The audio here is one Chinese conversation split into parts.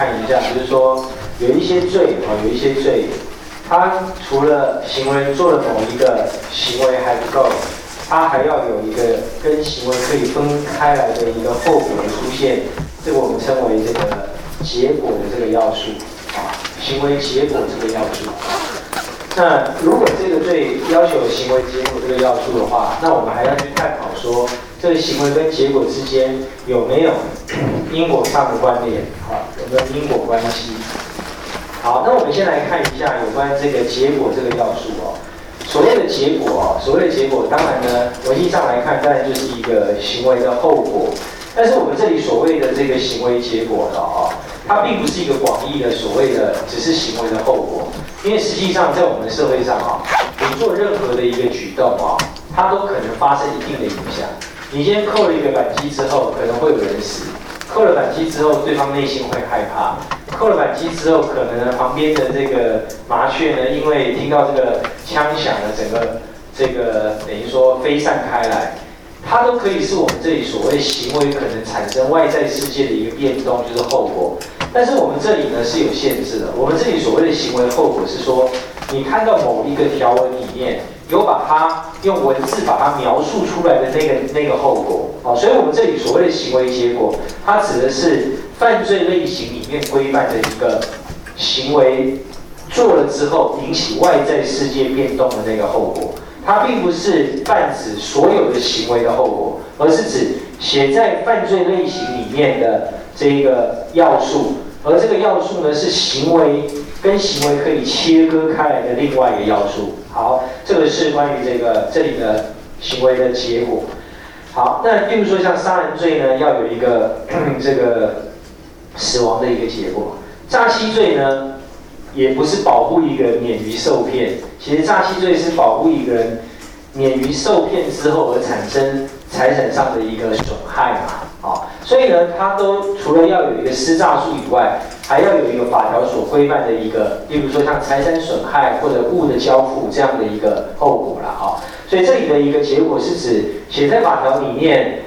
看一下，就是说有一些罪啊，有一些罪。他除了行为做了某一个行为还不够，他还要有一个跟行为可以分开来的一个后果的出现，这个我们称为这个结果的这个要素啊，行为结果这个要素。那如果这个罪要求行为结果这个要素的话，那我们还要去探讨说，这个行为跟结果之间有没有因果上的关联啊，有没有因果关系？好，那我们先来看一下有关这个结果这个要素哦。所谓的结果哦，所谓的结果，当然呢，逻辑上来看，当然就是一个行为的后果。但是我们这里所谓的这个行为结果的哦，它并不是一个广义的所谓的只是行为的后果，因为实际上在我们的社会上啊，你做任何的一个举动啊，它都可能发生一定的影响。你今天扣了一个扳机之后，可能会有人死。扣了扳机之后，对方内心会害怕。扣了扳机之后，可能旁边的这个麻雀呢，因为听到这个枪响了，整个这个等于说飞散开来，它都可以是我们这里所谓行为可能产生外在世界的一个变动，就是后果。但是我们这里呢是有限制的。我们这里所谓的行为后果是说，你看到某一个条文里面。有把它用文字把它描述出来的那个那个后果，好，所以我们这里所谓的行为结果，它指的是犯罪类型里面规范的一个行为做了之后引起外在世界变动的那个后果，它并不是泛指所有的行为的后果，而是指写在犯罪类型里面的这一个要素，而这个要素呢是行为跟行为可以切割开来的另外一个要素。好，这个是关于这个这里的行为的结果。好，那比如说像杀人罪呢，要有一个 这个死亡的一个结果。诈欺罪呢，也不是保护一个人免于受骗，其实诈欺罪是保护一个人免于受骗之后而产生财产上的一个损害嘛。所以呢，它都除了要有一个施诈术以外，还要有一个法条所规范的一个，例如说像财产损害或者物的交付这样的一个后果了哈。所以这里的一个结果是指写在法条里面，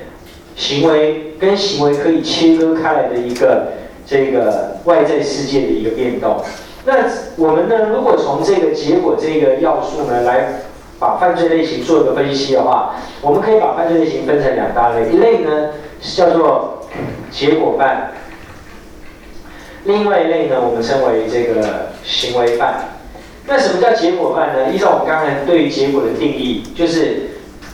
行为跟行为可以切割开来的一个这个外在世界的一个变动。那我们呢，如果从这个结果这个要素呢来把犯罪类型做一个分析的话，我们可以把犯罪类型分成两大类，一类呢。叫做结果犯，另外一类呢，我们称为这个行为犯。那什么叫结果犯呢？依照我们刚才对于结果的定义，就是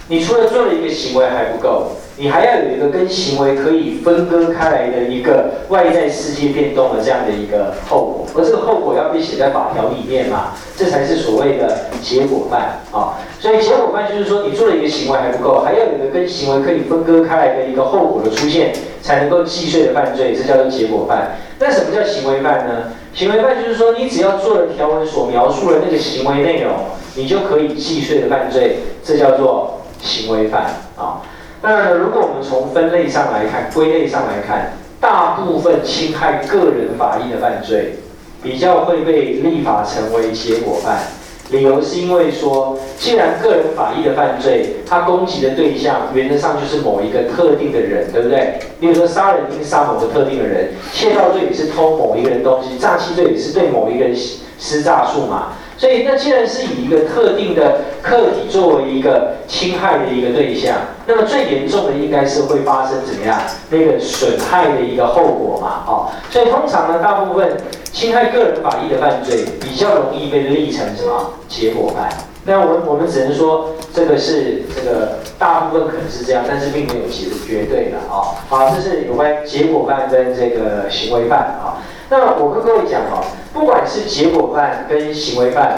你除了做了一个行为还不够。你还要有一个跟行为可以分割开来的一个外在世界变动的这样的一个后果，而这个后果要被写在法条里面嘛，这才是所谓的结果犯啊。所以结果犯就是说，你做了一个行为还不够，还要有一个跟行为可以分割开来的一个后果的出现，才能够计税的犯罪，这叫做结果犯。那什么叫行为犯呢？行为犯就是说，你只要做了条文所描述的那个行为内容，你就可以计税的犯罪，这叫做行为犯啊。当然了，如果我们从分类上来看、归类上来看，大部分侵害个人法益的犯罪，比较会被立法成为结果犯。理由是因为说，既然个人法益的犯罪，它攻击的对象原则上就是某一个特定的人，对不对？比如说杀人一定杀某个特定的人，窃盗罪也是偷某一个人东西，诈欺罪也是对某一个人施诈术嘛。所以，那既然是以一个特定的客体作为一个侵害的一个对象，那么最严重的应该是会发生怎么样？那个损害的一个后果嘛，哦，所以通常呢，大部分侵害个人法益的犯罪比较容易被立成什么结果犯？那我我们只能说这个是这个大部分可能是这样，但是并没有绝绝对的啊。好，这是有关结果犯跟这个行为犯啊。那我跟各位讲哦，不管是结果犯跟行为犯，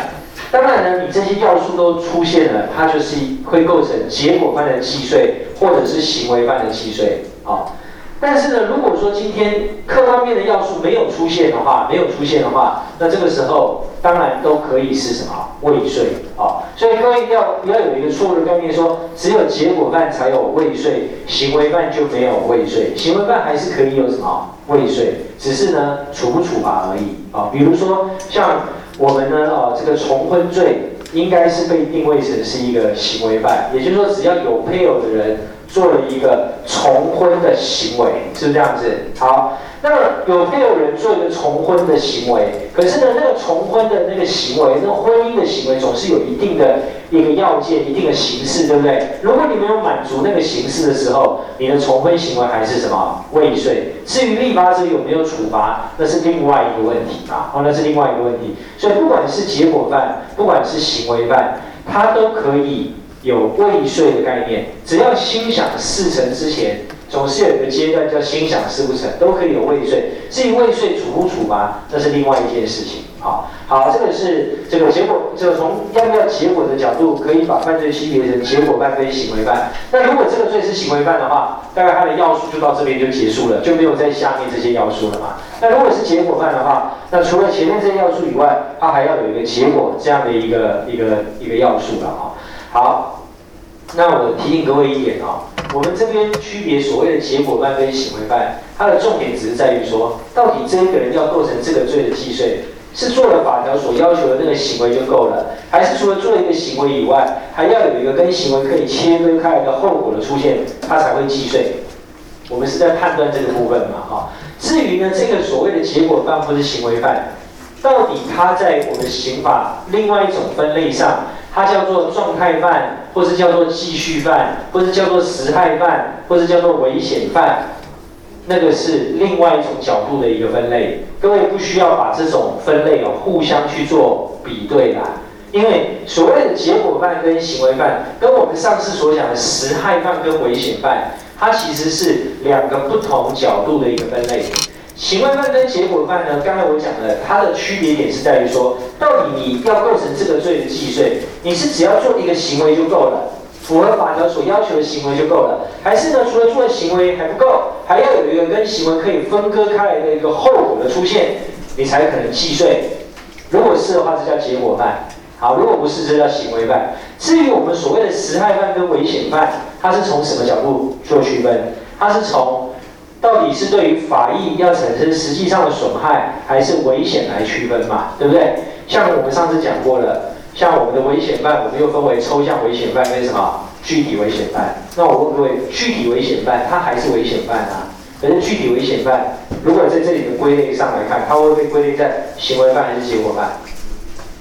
当然呢，你这些要素都出现了，它就是会构成结果犯的计税，或者是行为犯的计税啊。但是呢，如果说今天各方面的要素没有出现的话，没有出现的话，那这个时候当然都可以是什么未遂啊。所以各位要要有一个错误的概念，说只有结果犯才有未遂，行为犯就没有未遂，行为犯还是可以有什么未遂，只是呢处不处罚而已啊。比如说像我们呢，啊这个重婚罪应该是被定位成是一个行为犯，也就是说只要有配偶的人做了一个重婚的行为，是不是这样子？好。那有没有人做一个重婚的行为？可是呢，那个重婚的那个行为，那个婚姻的行为，总是有一定的一个要件、一定的形式，对不对？如果你没有满足那个形式的时候，你的重婚行为还是什么未遂？至于立法者有没有处罚，那是另外一个问题啊！哦，那是另外一个问题。所以不管是结果犯，不管是行为犯，他都可以有未遂的概念，只要心想事成之前。总是有一个阶段叫心想事不成，都可以有未遂。至于未遂处不处罚，那是另外一件事情。好，好，这个是这个结果，这个从要不要结果的角度，可以把犯罪区别成结果犯跟行为犯。那如果这个罪是行为犯的话，大概它的要素就到这边就结束了，就没有在下面这些要素了嘛。那如果是结果犯的话，那除了前面这些要素以外，它还要有一个结果这样的一个一个一个要素了哈。好，那我提醒各位一点哦。我们这边区别所谓的结果犯跟行为犯，它的重点只是在于说，到底这个人要构成这个罪的既遂，是做了法条所要求的那个行为就够了，还是除了做一个行为以外，还要有一个跟行为可以切割开来的后果的出现，它才会既遂。我们是在判断这个部分嘛，哈。至于呢，这个所谓的结果犯或是行为犯，到底它在我们刑法另外一种分类上？它叫做状态犯，或是叫做继续犯，或是叫做实害犯，或是叫做危险犯，那个是另外一种角度的一个分类。各位不需要把这种分类哦互相去做比对啦，因为所谓的结果犯跟行为犯，跟我们上次所讲的实害犯跟危险犯，它其实是两个不同角度的一个分类。行为犯跟结果犯呢？刚才我讲了，它的区别点是在于说，到底你要构成这个罪的既遂，你是只要做一个行为就够了，符合法条所要求的行为就够了，还是呢，除了做行为还不够，还要有一个跟行为可以分割开来的一个后果的出现，你才可能既遂。如果是的话，这叫结果犯。好，如果不是，这叫行为犯。至于我们所谓的实害犯跟危险犯，它是从什么角度做区分？它是从到底是对于法益要产生实际上的损害，还是危险来区分嘛？对不对？像我们上次讲过了，像我们的危险犯，我们又分为抽象危险犯跟什么具体危险犯。那我问各位，具体危险犯它还是危险犯啊？可是具体危险犯，如果在这里的归类上来看，它会被归类在行为犯还是结果犯？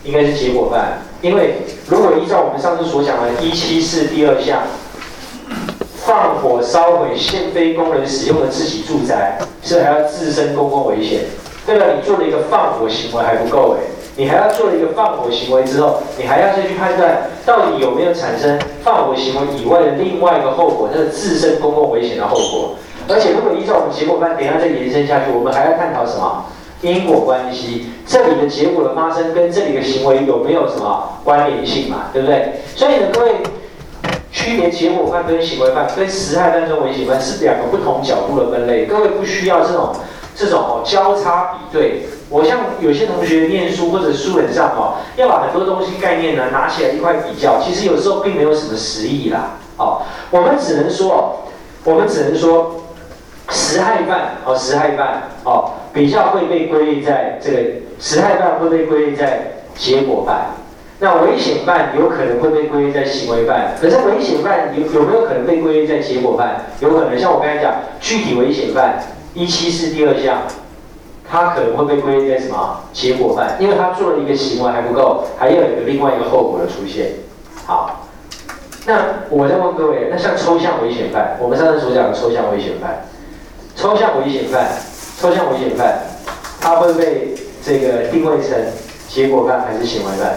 应该是结果犯，因为如果依照我们上次所讲的一七四第二项。放火烧毁现非工人使用的自己住宅，是还要自身公共危险。对了，你做了一个放火行为还不够哎，你还要做了一个放火行为之后，你还要再去判断到底有没有产生放火行为以外的另外一个后果，那是自身公共危险的后果。而且如果依照我们结果判，等下再延伸下去，我们还要探讨什么因果关系？这里的结果的发生跟这里的行为有没有什么关联性嘛？对不对？所以呢，各位。区别结果犯跟行为犯跟实害犯跟危险犯是两个不同角度的分类，各位不需要这种这种哦交叉比对。我像有些同学念书或者书本上哦，要把很多东西概念呢拿起来一块比较，其实有时候并没有什么实意啦。哦，我们只能说，我们只能说实害犯哦，实害犯哦比较会被归类在这个实害犯会被归类在结果犯。那危险犯有可能会被归类在行为犯，可是危险犯有有没有可能被归类在结果犯？有可能，像我刚才讲，具体危险犯一七四第二项，他可能会被归类在什么结果犯？因为他做了一个行为还不够，还要有一个另外一个后果的出现。好，那我再问各位，那像抽象危险犯，我们上次所讲的抽象危险犯，抽象危险犯，抽象危险犯，他会被这个定位成结果犯还是行为犯？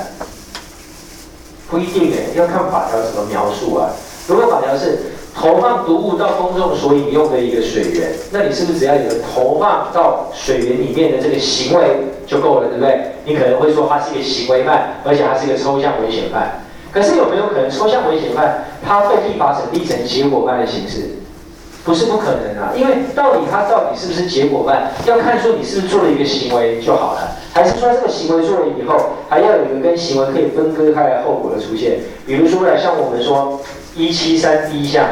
不一定诶，要看法条怎么描述啊。如果法条是投放毒物到公众所饮用的一个水源，那你是不是只要你的投放到水源里面的这个行为就够了，对不对？你可能会说它是一个行为犯，而且它是一个抽象危险犯。可是有没有可能抽象危险犯它被立法审立成结果犯的形式？不是不可能啊，因为到底它到底是不是结果犯，要看说你是不是做了一个行为就好了。还是说这个行为做了以后，还要有一个跟行为可以分割开来后果的出现？比如说呢，像我们说一七三第一项，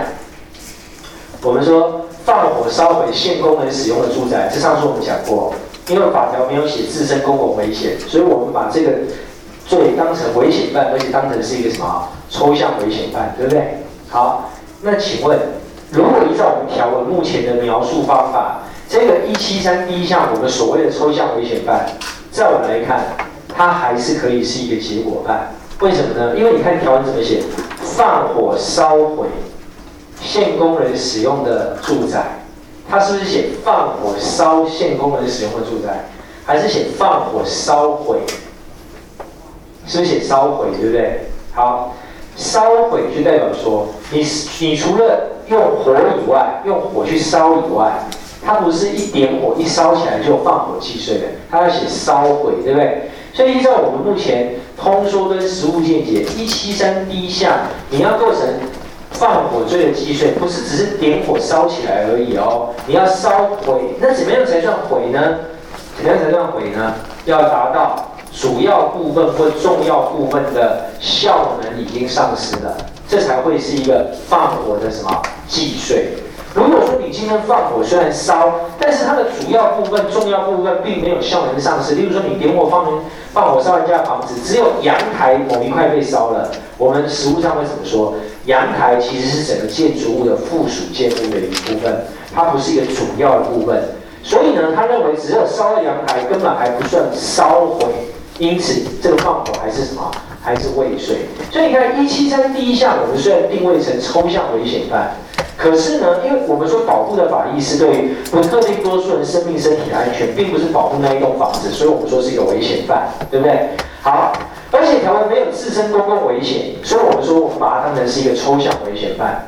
我们说放火烧毁现功能使用的住宅，这上次我们讲过，因为法条没有写自身公共危险，所以我们把这个罪当成危险犯，而且当成是一个什么抽象危险犯，对不对？好，那请问，如果依照我们条文目前的描述方法，这个一七三第一项我们所谓的抽象危险犯，在我们来看，它还是可以是一个结果犯。为什么呢？因为你看条文怎么写，放火烧毁现工人使用的住宅，它是不是写放火烧现工人使用的住宅，还是写放火烧毁？是不是写烧毁，对不对？好。烧毁就代表说，你你除了用火以外，用火去烧以外，它不是一点火一烧起来就放火击碎的，它要写烧毁，对不对？所以依照我们目前通说跟实物见解，一七三第一项，你要构成放火罪的既遂，不是只是点火烧起来而已哦，你要烧毁，那怎么样才算毁呢？怎么样才算毁呢？要达到。主要部分或重要部分的效能已经丧失了，这才会是一个放火的什么既遂。如果说你今天放火虽然烧，但是它的主要部分、重要部分并没有效能丧失。例如说你点火放放火烧人家的房子，只有阳台某一块被烧了，我们实物上会怎么说？阳台其实是整个建筑物的附属建物的一部分，它不是一个主要的部分。所以呢，他认为只有烧了阳台，根本还不算烧毁。因此，这个放火还是什么？还是未遂。所以你看，一七三第一项，我们虽然定位成抽象危险犯，可是呢，因为我们说保护的法益是对于不特定多数人生命、身体的安全，并不是保护那一栋房子，所以我们说是一个危险犯，对不对？好，而且条文没有自身公共危险，所以我们说我们把它当成是一个抽象危险犯。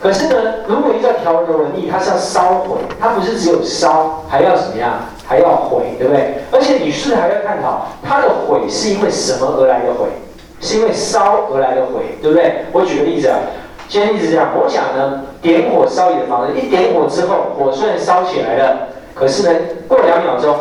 可是呢，如果依照条文的文意，它是要烧毁，它不是只有烧，还要怎么样？还要毁，对不对？而且你是不是还要探讨它的毁是因为什么而来的毁？是因为烧而来的毁，对不对？我举个例子啊，今天例子这样，我讲呢，点火烧你的房子，一点火之后，火虽然烧起来了，可是呢，过两秒钟，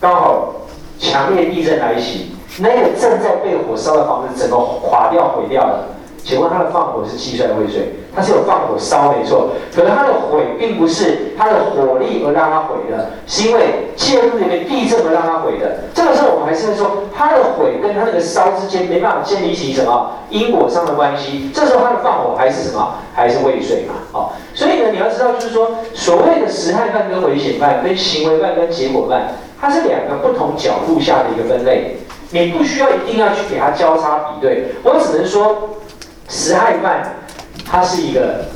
刚好强烈地震来袭，那个正在被火烧的房子整个垮掉毁掉了。请问他的放火是计算未遂？它是有放火烧没错，可是它的毁并不是它的火力而让它毁的，是因为介入里面地震而让它毁的。这个时候我们还是在说，它的毁跟它那个烧之间没办法建立起什么因果上的关系。这时候它的放火还是什么？还是未遂嘛？哦，所以呢，你要知道，就是说，所谓的实害犯跟危险犯、跟行为犯跟结果犯，它是两个不同角度下的一个分类。你不需要一定要去给它交叉比对，我只能说。实害犯，它是一个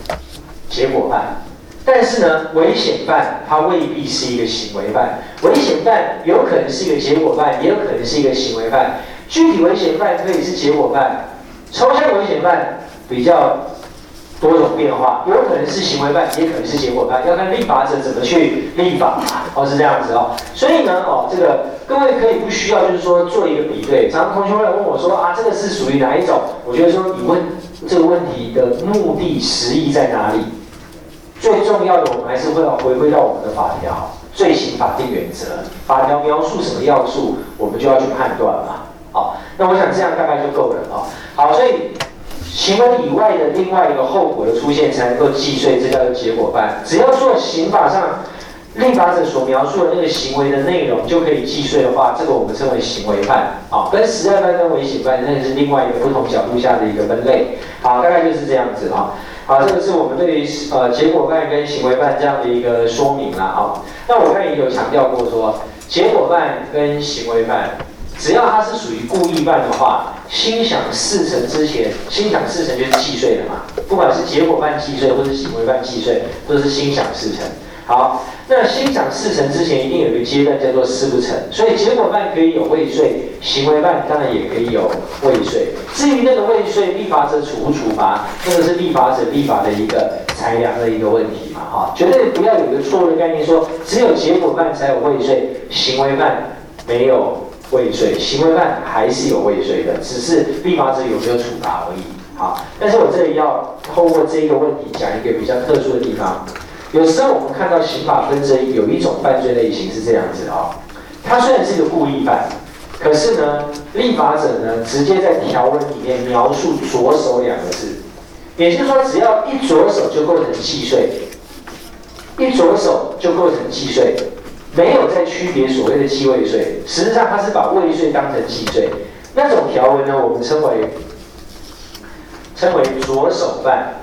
结果犯，但是呢，危险犯它未必是一个行为犯。危险犯有可能是一个结果犯，也有可能是一个行为犯。具体危险犯可以是结果犯，抽象危险犯比较。多种变化，有可能是行为犯，也可能是结果犯，要看立法者怎么去立法，哦，是这样子哦。所以呢，哦，这个各位可以不需要，就是说做一个比对。常常同学会问我说啊，这个是属于哪一种？我觉得说你问这个问题的目的实意在哪里？最重要的，我们还是会要回归到我们的法条、罪行法定原则。法条描述什么要素，我们就要去判断嘛。好，那我想这样大概就够了啊。好，所以。行为以外的另外一个后果的出现才能够计税，这叫做结果犯。只要做刑法上立法者所描述的那个行为的内容就可以计税的话，这个我们称为行为犯。好，跟实在犯跟危险犯那是另外一个不同角度下的一个分类。好，大概就是这样子啊。好，这个是我们对于呃结果犯跟行为犯这样的一个说明了啊。那我看也有强调过说，结果犯跟行为犯。只要他是属于故意犯的话，心想事成之前，心想事成就是计税的嘛。不管是结果犯计税，或是行为犯计税，都是心想事成。好，那心想事成之前，一定有一个阶段叫做事不成。所以结果犯可以有未遂，行为犯当然也可以有未遂。至于那个未遂，立法者处不处罚，那个是立法者立法的一个裁量的一个问题嘛。哈，绝对不要有一个错误的概念，说只有结果犯才有未遂，行为犯没有。未遂行为犯还是有未遂的，只是立法者有没有处罚而已。好，但是我这里要透过这一个问题讲一个比较特殊的地方。有时候我们看到刑法分则有一种犯罪类型是这样子啊，它虽然是一个故意犯，可是呢，立法者呢直接在条文里面描述“着手”两个字，也就是说，只要一着手就构成既遂，一着手就构成既遂，没有再区别所谓的既未遂。实际上，它是把未遂当成既遂。那种条文呢，我们称为称为着手犯。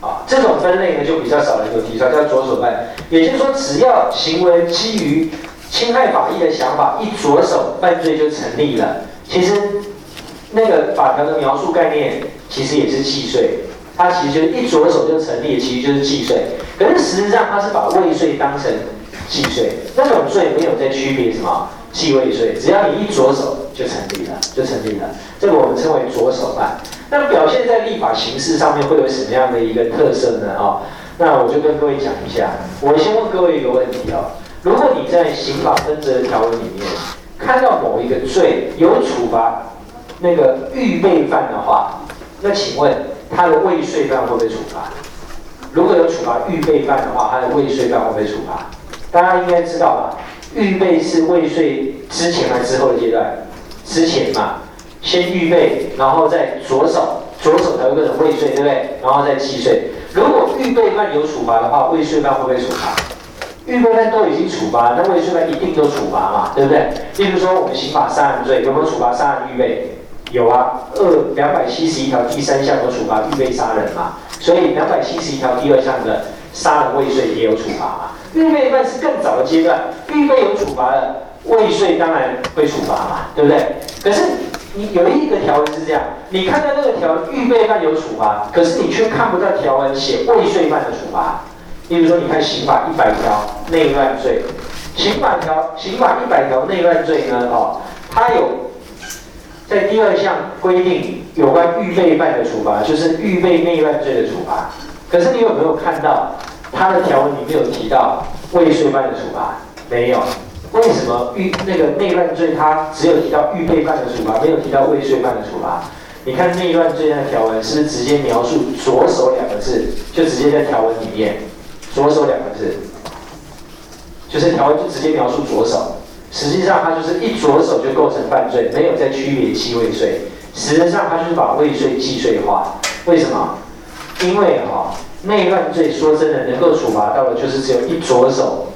啊，这种分类呢就比较少人有提出来，叫着手犯。也就是说，只要行为基于侵害法益的想法，一着手犯罪就成立了。其实那个法条的描述概念其实也是既遂，它其实就一着手就成立，其实就是既遂。可是实际上它是把未遂当成既遂，那种罪没有在区别什么既未遂，只要你一着手就成立了，就成立了。这个我们称为着手犯。那表现在立法形式上面会有什么样的一个特色呢？啊，那我就跟各位讲一下。我先问各位一个问题啊：如果你在刑法分则条文里面看到某一个罪有处罚那个预备犯的话，那请问他的未遂犯会不会处罚？如果有处罚预备犯的话，他的未遂犯会不会处罚？大家应该知道吧？预备是未遂之前还是之后的阶段？之前嘛。先预备，然后再着手，着手才会变成未遂，对不对？然后再既遂。如果预备犯有处罚的话，未遂犯会不会处罚？预备犯都已经处罚，那未遂犯一定都处罚嘛，对不对？例如说，我们刑法杀人罪有没有处罚杀人预备？有啊，二两百七十一条第三项有处罚预备杀人嘛，所以两百七十一条第二项的杀人未遂也有处罚嘛。预备犯是更早的阶段，预备有处罚的，未遂当然会处罚嘛，对不对？可是。你有一个条文是这样，你看到那个条预备犯有处罚，可是你却看不到条文写未遂犯的处罚。例如说，你看刑法一百条内乱罪，刑法条刑法一百条内乱罪呢，哦，它有在第二项规定有关预备犯的处罚，就是预备内乱罪的处罚。可是你有没有看到它的条文里面有提到未遂犯的处罚？没有。为什么预那个内乱罪它只有提到预备犯的处罚，没有提到未遂犯的处罚？你看内乱罪那条文是不是直接描述“左手”两个字，就直接在条文里面，“左手”两个字，就是条文就直接描述“左手”。实际上它就是一左手就构成犯罪，没有再区别既未遂。实际上它就是把未遂既遂化。为什么？因为哈内乱罪说真的能够处罚到的，就是只有一着手。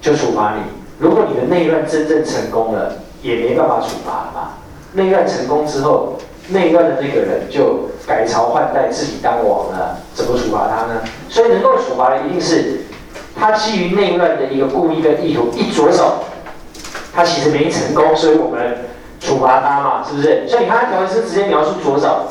就处罚你。如果你的内乱真正成功了，也没办法处罚了嘛。内乱成功之后，内乱的那个人就改朝换代，自己当王了，怎么处罚他呢？所以能够处罚的一定是他基于内乱的一个故意跟意图一着手，他其实没成功，所以我们处罚他嘛，是不是？所以你看他条文是直接描述着手，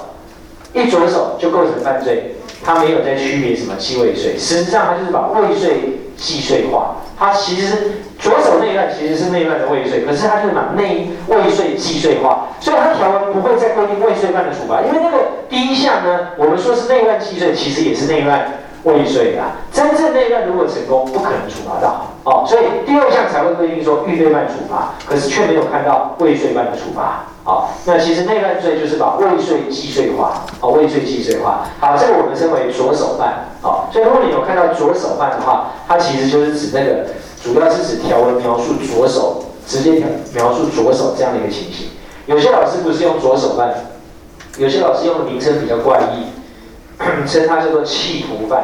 一着手就构成犯罪，他没有在区别什么既未遂，实际上他就是把未遂计税化。它其实左手内乱其实是内乱的未遂，可是它就是把内未遂计税化，所以它条文不会再规定未遂犯的处罚，因为那个第一项呢，我们说是内乱既遂，其实也是内乱未遂啊。真正内乱如果成功，不可能处罚到哦，所以第二项才会规定说预备犯处罚，可是却没有看到未遂犯的处罚。好，那其实内乱罪就是把未遂既遂化，哦，未遂既遂化。好，这个我们称为左手犯。好，所以如果你有看到左手犯的话，它其实就是指那个，主要是指条文描述左手，直接描述左手这样的一个情形。有些老师不是用左手犯，有些老师用的名称比较怪异，称它叫做弃徒犯。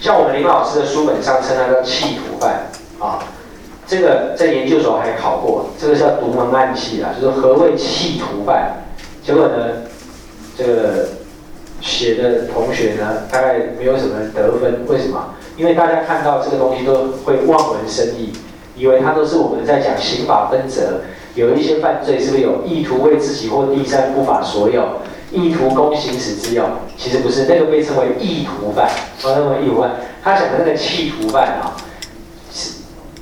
像我们林老师的书本上称它叫弃徒犯。啊。这个在研究所还考过，这个叫独门暗器啊，就是何谓弃徒犯？结果呢，这个写的同学呢，大概没有什么得分。为什么？因为大家看到这个东西都会望文生义，以为它都是我们在讲刑法分则，有一些犯罪是不是有意图为自己或第三不法所有，意图供行使之用？其实不是，那个被称为意图犯，哦，那个意图犯，他讲的那个企图犯啊。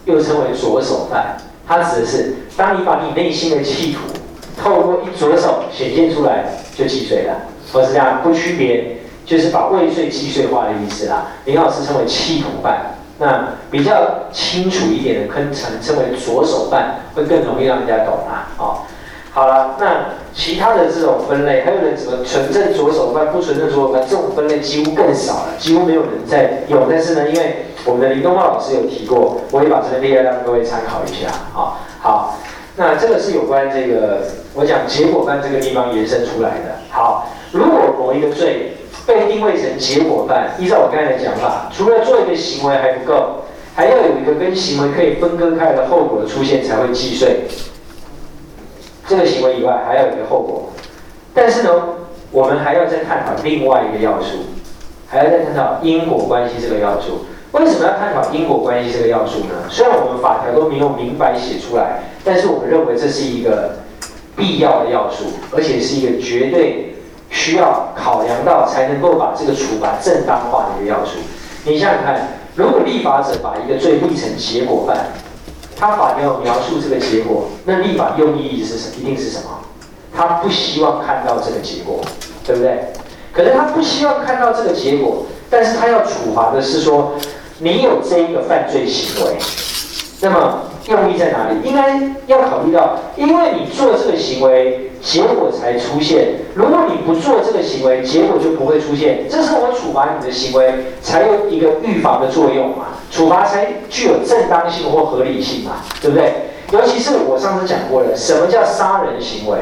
又称为左手犯，他指的是当你把你内心的企图透过一左手显现出来，就既遂了。或是这样不区别，就是把未遂既遂化的意思啦。林老师称为企图犯，那比较清楚一点的，可称称为左手犯，会更容易让人家懂啊。哦，好了，那其他的这种分类，还有人什么纯正左手犯、不纯正左手犯，这种分类几乎更少了，几乎没有人在用。但是呢，因为我们的林东茂老师有提过，我也把这个列来让各位参考一下。啊，好。好，那这个是有关这个我讲结果犯这个地方延伸出来的。好，如果某一个罪被定位成结果犯，依照我刚才的讲法，除了做一个行为还不够，还要有一个跟行为可以分割开的后果的出现才会计税。这个行为以外，还有一个后果。但是呢，我们还要再探讨另外一个要素，还要再探讨因果关系这个要素。为什么要探讨因果关系这个要素呢？虽然我们法条都没有明白写出来，但是我们认为这是一个必要的要素，而且是一个绝对需要考量到才能够把这个处罚正当化的一个要素。你想想看，如果立法者把一个罪立成结果犯，他法条描述这个结果，那立法用意是什？一定是什么？他不希望看到这个结果，对不对？可是他不希望看到这个结果，但是他要处罚的是说。你有这一个犯罪行为，那么用意在哪里？应该要考虑到，因为你做这个行为，结果才出现。如果你不做这个行为，结果就不会出现。这是我处罚你的行为，才有一个预防的作用嘛？处罚才具有正当性或合理性嘛？对不对？尤其是我上次讲过了，什么叫杀人行为？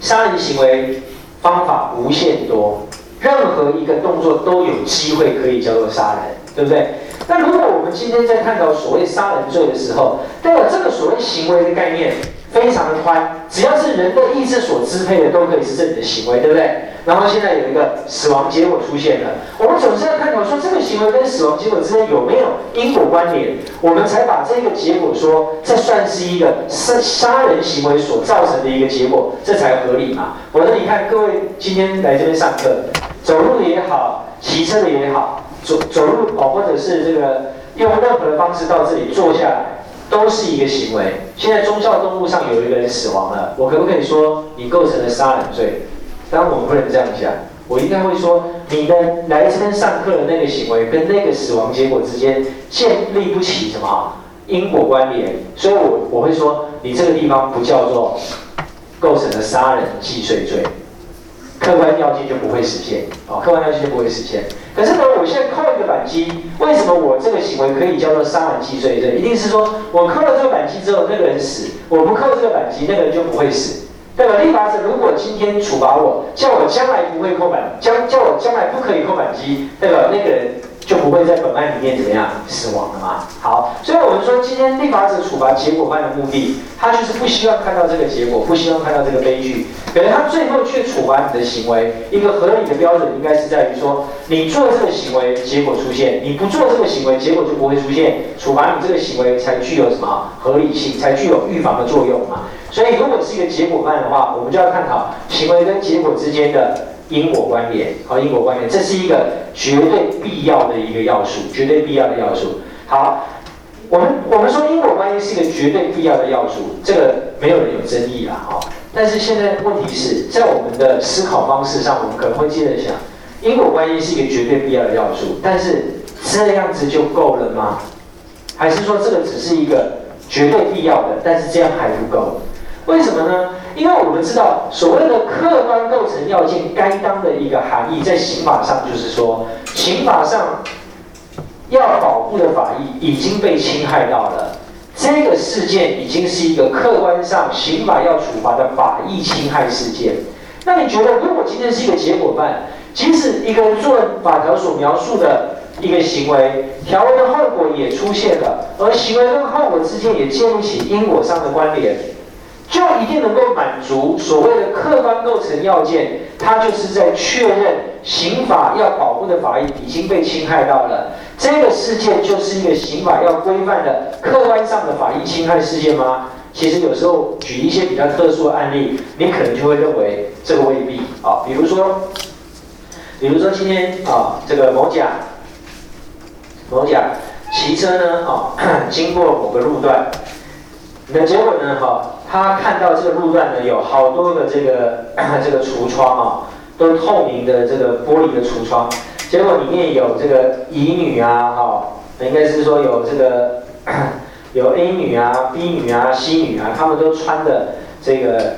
杀人行为方法无限多，任何一个动作都有机会可以叫做杀人。对不对？那如果我们今天在探讨所谓杀人罪的时候，代表这个所谓行为的概念非常的宽，只要是人的意志所支配的，都可以是这里的行为，对不对？然后现在有一个死亡结果出现了，我们总是要探讨说这个行为跟死亡结果之间有没有因果关联，我们才把这个结果说这算是一个杀杀人行为所造成的一个结果，这才合理嘛？否则你看各位今天来这边上课，走路也好，骑车的也好。走走路哦，或者是这个用任何的方式到这里坐下来，都是一个行为。现在忠孝东路上有一个人死亡了，我可不可以说你构成了杀人罪？当然我们不能这样讲，我应该会说你的来这边上课的那个行为跟那个死亡结果之间建立不起什么因果关联，所以我我会说你这个地方不叫做构成了杀人既遂罪。客观要件就不会实现，啊，客观要件就不会实现。可是呢，我现在扣一个扳机，为什么我这个行为可以叫做杀人既遂罪？一定是说我扣了这个扳机之后，那个人死；我不扣这个扳机，那个人就不会死。对吧？立法者如果今天处罚我，叫我将来不会扣扳，将叫我将来不可以扣扳机，对吧？那个人。就不会在本案里面怎么样死亡了嘛？好，所以我们说今天立法者处罚结果犯的目的，他就是不希望看到这个结果，不希望看到这个悲剧。可是他最后却处罚你的行为，一个合理的标准应该是在于说，你做这个行为，结果出现；你不做这个行为，结果就不会出现。处罚你这个行为才具有什么合理性，才具有预防的作用嘛？所以如果是一个结果犯的话，我们就要探讨行为跟结果之间的。因果关联，好，因果关联，这是一个绝对必要的一个要素，绝对必要的要素。好，我们我们说因果关系是一个绝对必要的要素，这个没有人有争议了，哈。但是现在问题是在我们的思考方式上，我们可能会接着想，因果关系是一个绝对必要的要素，但是这样子就够了吗？还是说这个只是一个绝对必要的，但是这样还不够？为什么呢？因为我们知道，所谓的客观构成要件该当的一个含义，在刑法上就是说，刑法上要保护的法益已经被侵害到了，这个事件已经是一个客观上刑法要处罚的法益侵害事件。那你觉得，如果今天是一个结果犯，即使一个人做法条所描述的一个行为，条文的后果也出现了，而行为跟后果之间也建立起因果上的关联。就一定能够满足所谓的客观构成要件，它就是在确认刑法要保护的法益已经被侵害到了。这个事件就是一个刑法要规范的客观上的法益侵害事件吗？其实有时候举一些比较特殊的案例，你可能就会认为这个未必啊。比如说，比如说今天啊，这个某甲某甲骑车呢啊，经过某个路段，那结果呢哈？他看到这个路段呢，有好多的这个 这个橱窗啊，都是透明的这个玻璃的橱窗，结果里面有这个乙女啊，哈，应该是说有这个 有 A 女啊、B 女啊、C 女啊，他们都穿的这个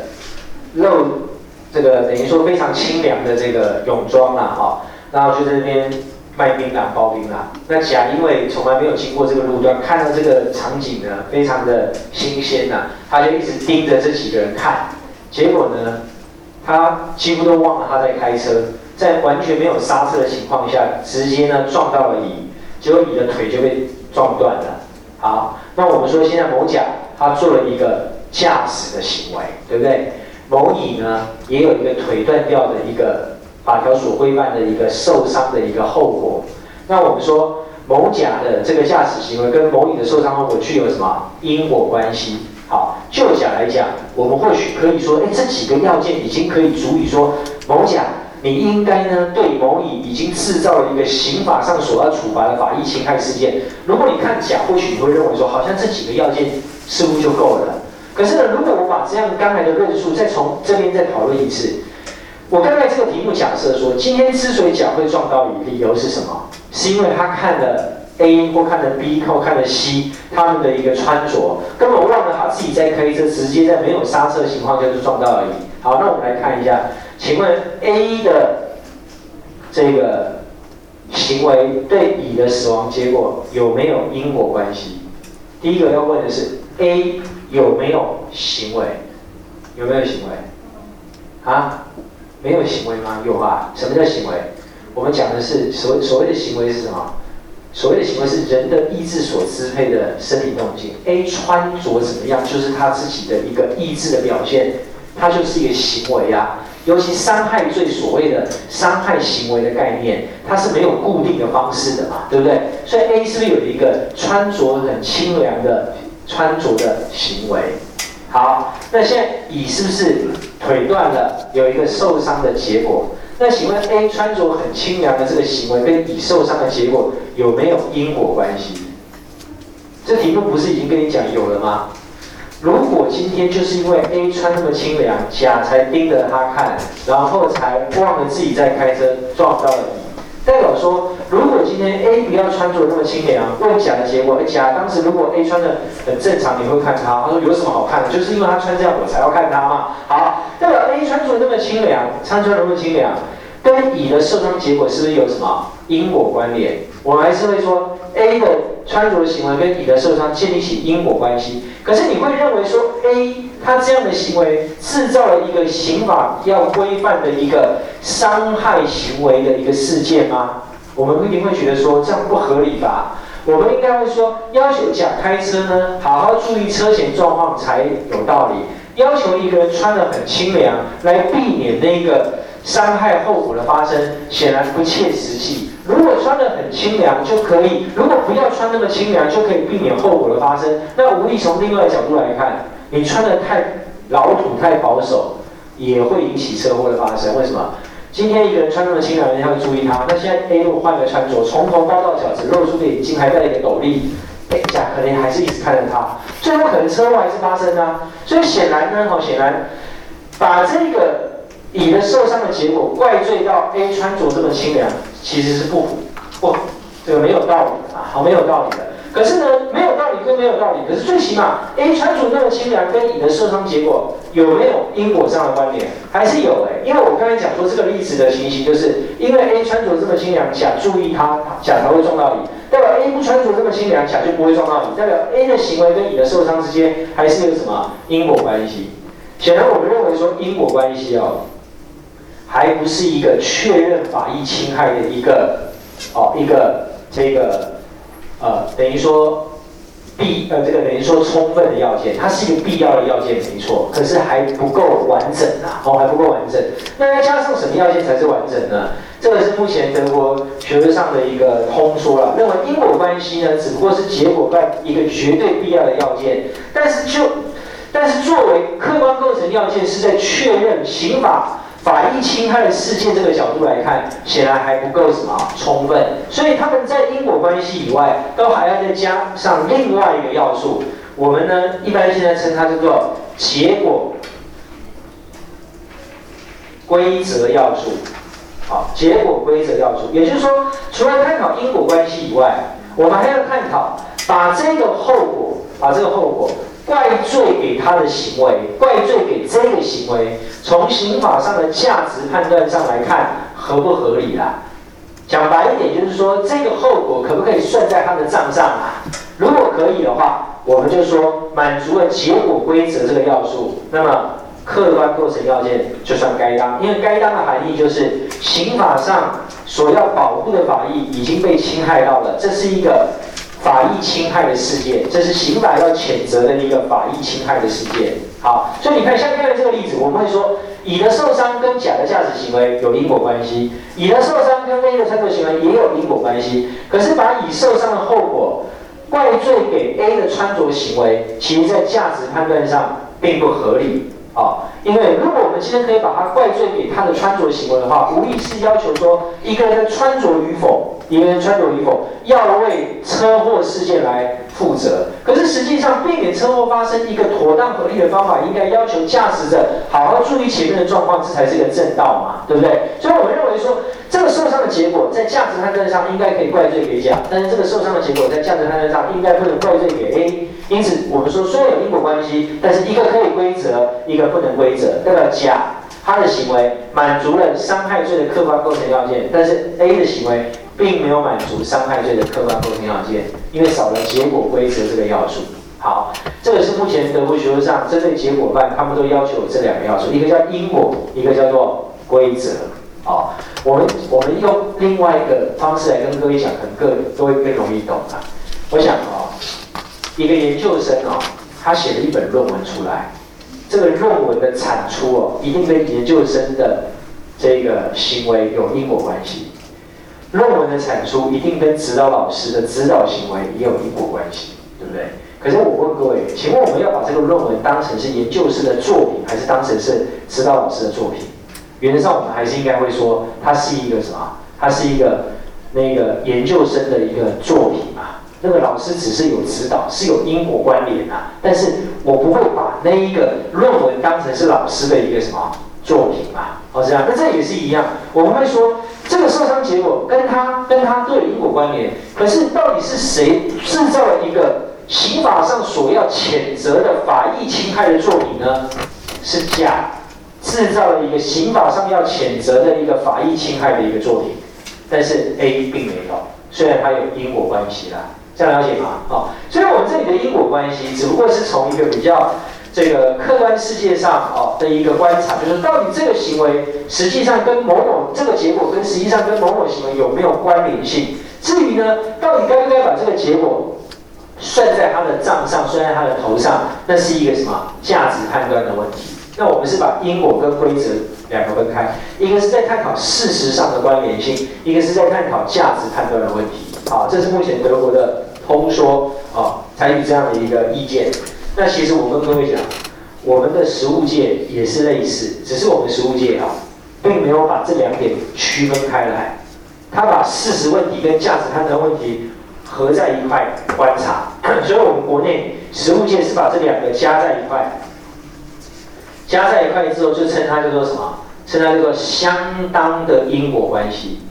露这个等于说非常清凉的这个泳装啊，哈，然后就在那边卖槟榔包槟榔。那甲因为从来没有经过这个路段，看到这个场景呢，非常的新鲜呐，他就一直盯着这几个人看。结果呢，他几乎都忘了他在开车，在完全没有刹车的情况下，直接呢撞到了乙，结果乙的腿就被撞断了。好，那我们说现在某甲他做了一个驾驶的行为，对不对？某乙呢也有一个腿断掉的一个法条所规范的一个受伤的一个后果。那我们说某甲的这个驾驶行为跟某乙的受伤后果具有什么因果关系？好，就甲来讲，我们或许可以说，哎，这几个要件已经可以足以说，某甲你应该呢对某乙已经制造了一个刑法上所要处罚的法益侵害事件。如果你看甲，或许你会认为说，好像这几个要件似乎就够了。可是呢，如果我把这样刚才的论述再从这边再讨论一次，我刚才这个题目假设说，今天之所以甲会撞到乙，理由是什么？是因为他看了。A 或看了 B 或看了 C，他们的一个穿着，根本忘了他自己在开车，直接在没有刹车的情况下就撞到而已。好，那我们来看一下，请问 A 的这个行为对乙的死亡结果有没有因果关系？第一个要问的是 A 有没有行为？有没有行为？啊？没有行为吗？有啊。什么叫行为？我们讲的是所谓所谓的行为是什么？所谓的行为是人的意志所支配的生理动静。A 穿着怎么样，就是他自己的一个意志的表现，它就是一个行为啊。尤其伤害罪所谓的伤害行为的概念，它是没有固定的方式的嘛，对不对？所以 A 是不是有一个穿着很清凉的穿着的行为？好，那现在乙是不是腿断了，有一个受伤的结果？那请问 A 穿着很清凉的这个行为跟乙受伤的结果有没有因果关系？这题目不是已经跟你讲有了吗？如果今天就是因为 A 穿那么清凉，甲才盯着他看，然后才忘了自己在开车撞到了乙，代表说，如果今天 A 不要穿着那么清凉，问甲的结果，甲当时如果 A 穿的很正常，你会看他，他说有什么好看的？就是因为他穿这样，我才要看他嘛。好，代表 A 穿着那么清凉，穿着那么清凉。跟乙的受伤结果是不是有什么因果关联？我们还是会说 A 的穿着行为跟乙的受伤建立起因果关系。可是你会认为说 A 他这样的行为制造了一个刑法要规范的一个伤害行为的一个事件吗？我们一定会觉得说这样不合理吧？我们应该会说要求甲开车呢，好好注意车前状况才有道理。要求一个人穿得很清凉来避免那个。伤害后果的发生显然不切实际。如果穿得很清凉就可以，如果不要穿那么清凉就可以避免后果的发生，那无疑从另外角度来看，你穿得太老土、太保守，也会引起车祸的发生。为什么？今天一个人穿那么清凉，人家会注意他。那现在 A 路换个穿着，从头包到脚，趾露出个眼睛，还戴一个斗笠，哎，甲可能还是一直看着他，最后可能车祸还是发生啊。所以显然呢，哈，显然把这个。乙的受伤的结果怪罪到 A 穿着这么清凉，其实是不符，不，这个没有道理的啊，好没有道理的。可是呢，没有道理跟没有道理，可是最起码 A 穿着那么清凉，跟乙的受伤结果有没有因果上的关联？还是有哎，因为我刚才讲说这个例子的情形，就是因为 A 穿着这么清凉，甲注意他，甲才会撞到乙；代表 A 不穿着这么清凉，甲就不会撞到乙。代表 A 的行为跟乙的受伤之间还是有什么因果关系？显然，我们认为说因果关系哦。还不是一个确认法益侵害的一个哦，一个这个呃，等于说必呃，这个等于说充分的要件，它是一个必要的要件，没错。可是还不够完整啊，哦，还不够完整。那要加上什么要件才是完整呢？这个是目前德国学术上的一个通说了，认为因果关系呢，只不过是结果在一个绝对必要的要件，但是就但是作为客观构成要件，是在确认刑法。法益侵害事件这个角度来看，显然还不够什么充分，所以他们在因果关系以外，都还要再加上另外一个要素。我们呢，一般现在称它叫做结果规则要素。好，结果规则要素，也就是说，除了探讨因果关系以外，我们还要探讨把这个后果，把这个后果。怪罪给他的行为，怪罪给这个行为，从刑法上的价值判断上来看，合不合理啦？讲白一点，就是说这个后果可不可以算在他的账上啊？如果可以的话，我们就说满足了结果规则这个要素，那么客观构成要件就算该当。因为该当的含义就是刑法上所要保护的法益已经被侵害到了，这是一个法益侵害的事件，这是刑法要谴责的一个法益侵害的事件。好，所以你看像刚才这个例子，我们会说。乙的受伤跟甲的驾驶行为有因果关系，乙的受伤跟 A 的穿着行为也有因果关系。可是把乙受伤的后果怪罪给 A 的穿着行为，其实在价值判断上并不合理啊。因为如果我们今天可以把它怪罪给他的穿着行为的话，无疑是要求说一个人的穿着与否，一个人穿着与否要为车祸事件来。负责，可是实际上避免车祸发生一个妥当合理的方法，应该要求驾驶者好好注意前面的状况，这才是一个正道嘛，对不对？所以我们认为说，这个受伤的结果在价值判断上应该可以怪罪给甲，但是这个受伤的结果在价值判断上应该不能怪罪给 A。因此，我们说虽然有因果关系，但是一个可以规则，一个不能规则。代表甲他的行为满足了伤害罪的客观构成要件，但是 A 的行为。并没有满足伤害罪的客观构成要件，因为少了结果规则这个要素。好，这个是目前德国学术上针对结果犯，他们都要求这两个要素，一个叫因果，一个叫做规则。好，我们我们用另外一个方式来跟各位讲，可能各位都会更容易懂啊。我想啊，一个研究生哦，他写了一本论文出来，这个论文的产出哦，一定跟研究生的这个行为有因果关系。论文的产出一定跟指导老师的指导行为也有因果关系，对不对？可是我问各位，请问我们要把这个论文当成是研究室的作品，还是当成是指导老师的作品？原则上，我们还是应该会说，它是一个什么？它是一个那个研究生的一个作品嘛？那个老师只是有指导，是有因果关联啊。但是我不会把那一个论文当成是老师的一个什么作品嘛？哦，这样，那这也是一样，我们会说。这个受伤结果跟他跟他都有因果关联，可是到底是谁制造了一个刑法上所要谴责的法益侵害的作品呢？是甲制造了一个刑法上要谴责的一个法益侵害的一个作品，但是 A 并没有，虽然它有因果关系啦，这样了解吗？哦，所以我们这里的因果关系只不过是从一个比较。这个客观世界上哦的一个观察，就是到底这个行为实际上跟某某这个结果跟实际上跟某某行为有没有关联性？至于呢，到底该不该把这个结果算在他的账上，算在他的头上，那是一个什么价值判断的问题？那我们是把因果跟规则两个分开，一个是在探讨事实上的关联性，一个是在探讨价值判断的问题。好，这是目前德国的通说啊，采取这样的一个意见。那其实我跟各位讲，我们的实物界也是类似，只是我们实物界啊，并没有把这两点区分开来，他把事实问题跟价值判断问题合在一块观察，所以我们国内实物界是把这两个加在一块，加在一块之后就称它叫做什么？称它叫做相当的因果关系。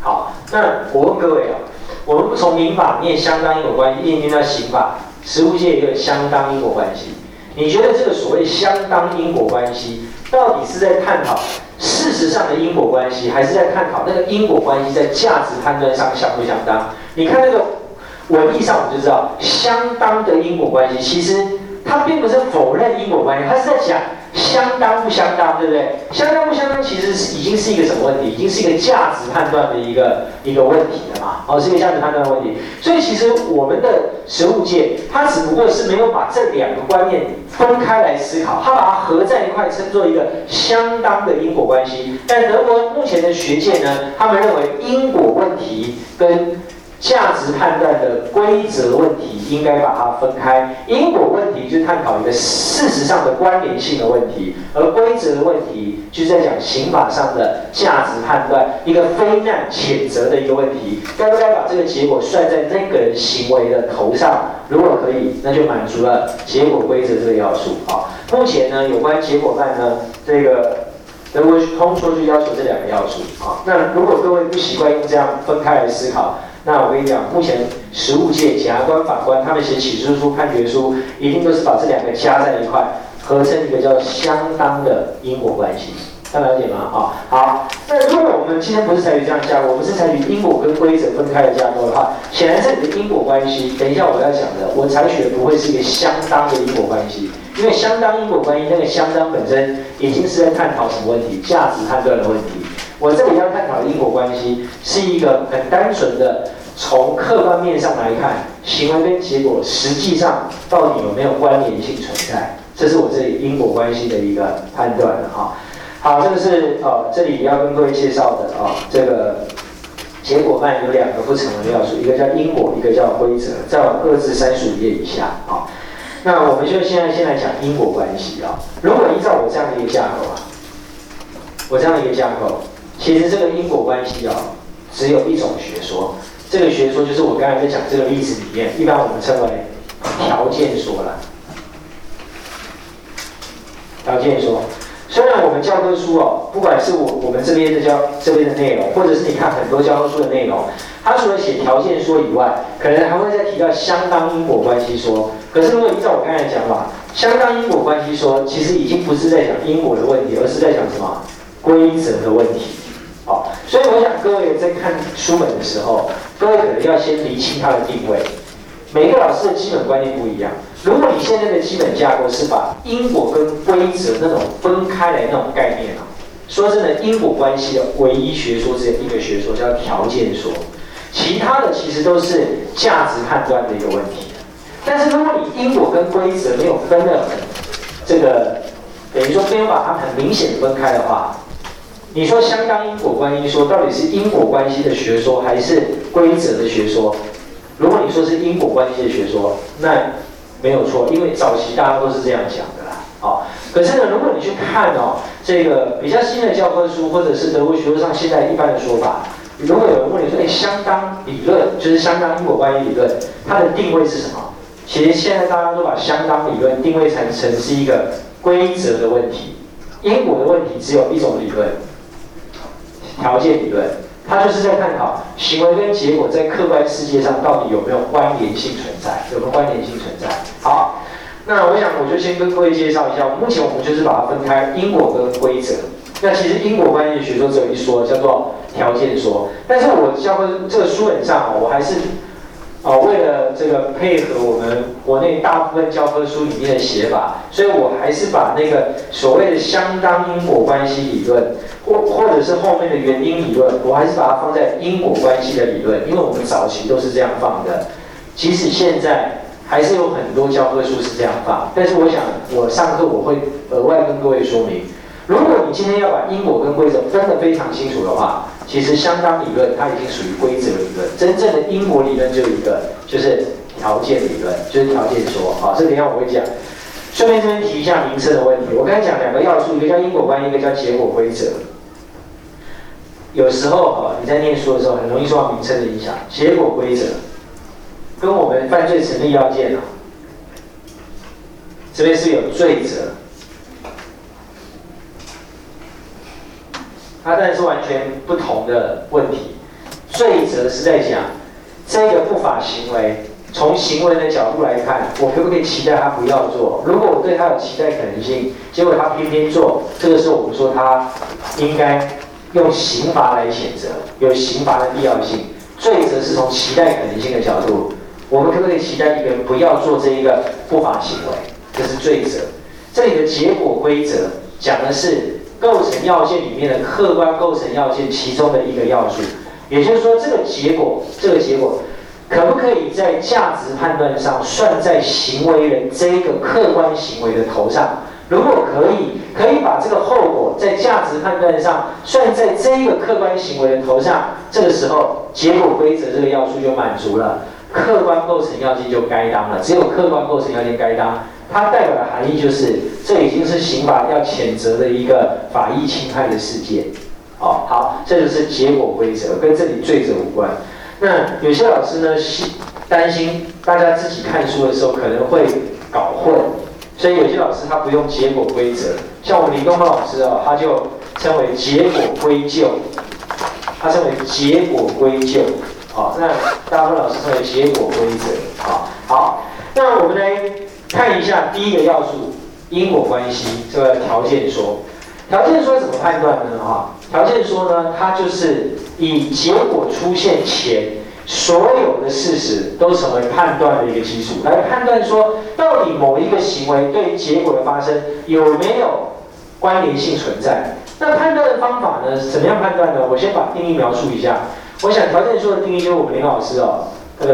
好，那我问各位啊，我们不从民法念相当因果关系，念念到刑法。实物界一个相当因果关系，你觉得这个所谓相当因果关系，到底是在探讨事实上的因果关系，还是在探讨那个因果关系在价值判断上相不相当？你看那个文艺上，我们就知道相当的因果关系，其实它并不是否认因果关系，它是在讲。相当不相当，对不对？相当不相当，其实是已经是一个什么问题？已经是一个价值判断的一个一个问题了嘛？哦，是一个价值判断的问题。所以其实我们的实物界，它只不过是没有把这两个观念分开来思考，它把它合在一块，称作一个相当的因果关系。但德国目前的学界呢，他们认为因果问题跟价值判断的规则问题应该把它分开，因果问题就探讨一个事实上的关联性的问题，而规则的问题就是在讲刑法上的价值判断，一个非难谴责的一个问题，该不该把这个结果算在那个人行为的头上？如果可以，那就满足了结果规则这个要素。啊，目前呢，有关结果办呢，这个德国通说就要求这两个要素。啊，那如果各位不习惯用这样分开来思考。那我跟你讲，目前实务界检察官、法官他们写起诉书、判决书，一定都是把这两个加在一块，合成一个叫相当的因果关系，大家了解吗？啊，好，那如果我们今天不是采取这样架构，我们是采取因果跟规则分开的架构的话，显然这里的因果关系，等一下我要讲的，我采取的不会是一个相当的因果关系，因为相当因果关系那个相当本身已经是在探讨什么问题，价值判断的问题。我这里要探讨的因果关系是一个很单纯的，从客观面上来看，行为跟结果实际上到底有没有关联性存在，这是我这里因果关系的一个判断了哈。好，这个是哦，这里要跟各位介绍的啊，这个结果慢有两个不成文的要素，一个叫因果，一个叫规则，在二至三十五页以下啊。那我们就现在先来讲因果关系啊。如果依照我这样的一个架构啊，我这样的一个架构。其实这个因果关系啊，只有一种学说，这个学说就是我刚才在讲这个例子里面，一般我们称为条件说了。条件说，虽然我们教科书哦，不管是我我们这边的教这边的内容，或者是你看很多教科书的内容，它除了写条件说以外，可能还会再提到相当因果关系说。可是如果依照我刚才讲法，相当因果关系说，其实已经不是在讲因果的问题，而是在讲什么规则的问题。好，所以我想各位在看书本的时候，各位可能要先厘清它的定位。每个老师的基本观念不一样。如果你现在的基本架构是把因果跟规则那种分开来那种概念啊，说真的，因果关系的唯一学说只有一个学说叫条件说，其他的其实都是价值判断的一个问题。但是如果你因果跟规则没有分得很，这个等于说没有把它很明显的分开的话。你说相当因果关系说到底是因果关系的学说还是规则的学说？如果你说是因果关系的学说，那没有错，因为早期大家都是这样讲的啦。好，可是呢，如果你去看哦，这个比较新的教科书或者是德国学说上现在一般的说法，如果有人问你说，哎，相当理论就是相当因果关系理论，它的定位是什么？其实现在大家都把相当理论定位成成是一个规则的问题，因果的问题只有一种理论。条件理论，它就是在探讨行为跟结果在客观世界上到底有没有关联性存在，有没有关联性存在。好，那我想我就先跟各位介绍一下，目前我们就是把它分开因果跟规则。那其实因果关系学说只有一说，叫做条件说。但是我教的这个书本上，我还是。哦，为了这个配合我们国内大部分教科书里面的写法，所以我还是把那个所谓的相当因果关系理论，或或者是后面的原因理论，我还是把它放在因果关系的理论，因为我们早期都是这样放的。即使现在还是有很多教科书是这样放，但是我想我上课我会额外跟各位说明。如果你今天要把因果跟规则分得非常清楚的话，其实相当理论它已经属于规则理论，真正的因果理论只有一个，就是条件理论，就是条件说。好，这等下我会讲。顺便这边提一下名称的问题。我刚才讲两个要素，一个叫因果关系，一个叫结果规则。有时候，你在念书的时候很容易受到名称的影响。结果规则跟我们犯罪成立要件啊，这边是有罪责。它当然是完全不同的问题。罪责是在讲这个不法行为，从行为的角度来看，我可不可以期待他不要做？如果我对他有期待可能性，结果他偏偏做，这个时候我们说他应该用刑罚来谴责，有刑罚的必要性。罪责是从期待可能性的角度，我们可不可以期待一个人不要做这一个不法行为？这是罪责。这里的结果规则讲的是。构成要件里面的客观构成要件其中的一个要素，也就是说，这个结果，这个结果可不可以在价值判断上算在行为人这个客观行为的头上？如果可以，可以把这个后果在价值判断上算在这一个客观行为的头上，这个时候结果规则这个要素就满足了，客观构成要件就该当了，只有客观构成要件该当。它代表的含义就是，这已经是刑法要谴责的一个法益侵害的事件。哦，好，这就是结果规则，跟这里罪责无关。那有些老师呢，担心大家自己看书的时候可能会搞混，所以有些老师他不用结果规则，像我们李东方老师哦，他就称为结果归咎，他称为结果归咎。好，那大部分老师称为结果规则。好，好，那我们来。看一下第一个要素，因果关系这个条件说，条件说怎么判断呢？哈，条件说呢，它就是以结果出现前所有的事实都成为判断的一个基础，来判断说到底某一个行为对结果的发生有没有关联性存在。那判断的方法呢？怎么样判断呢？我先把定义描述一下。我想条件说的定义就是我们林老师哦，呃，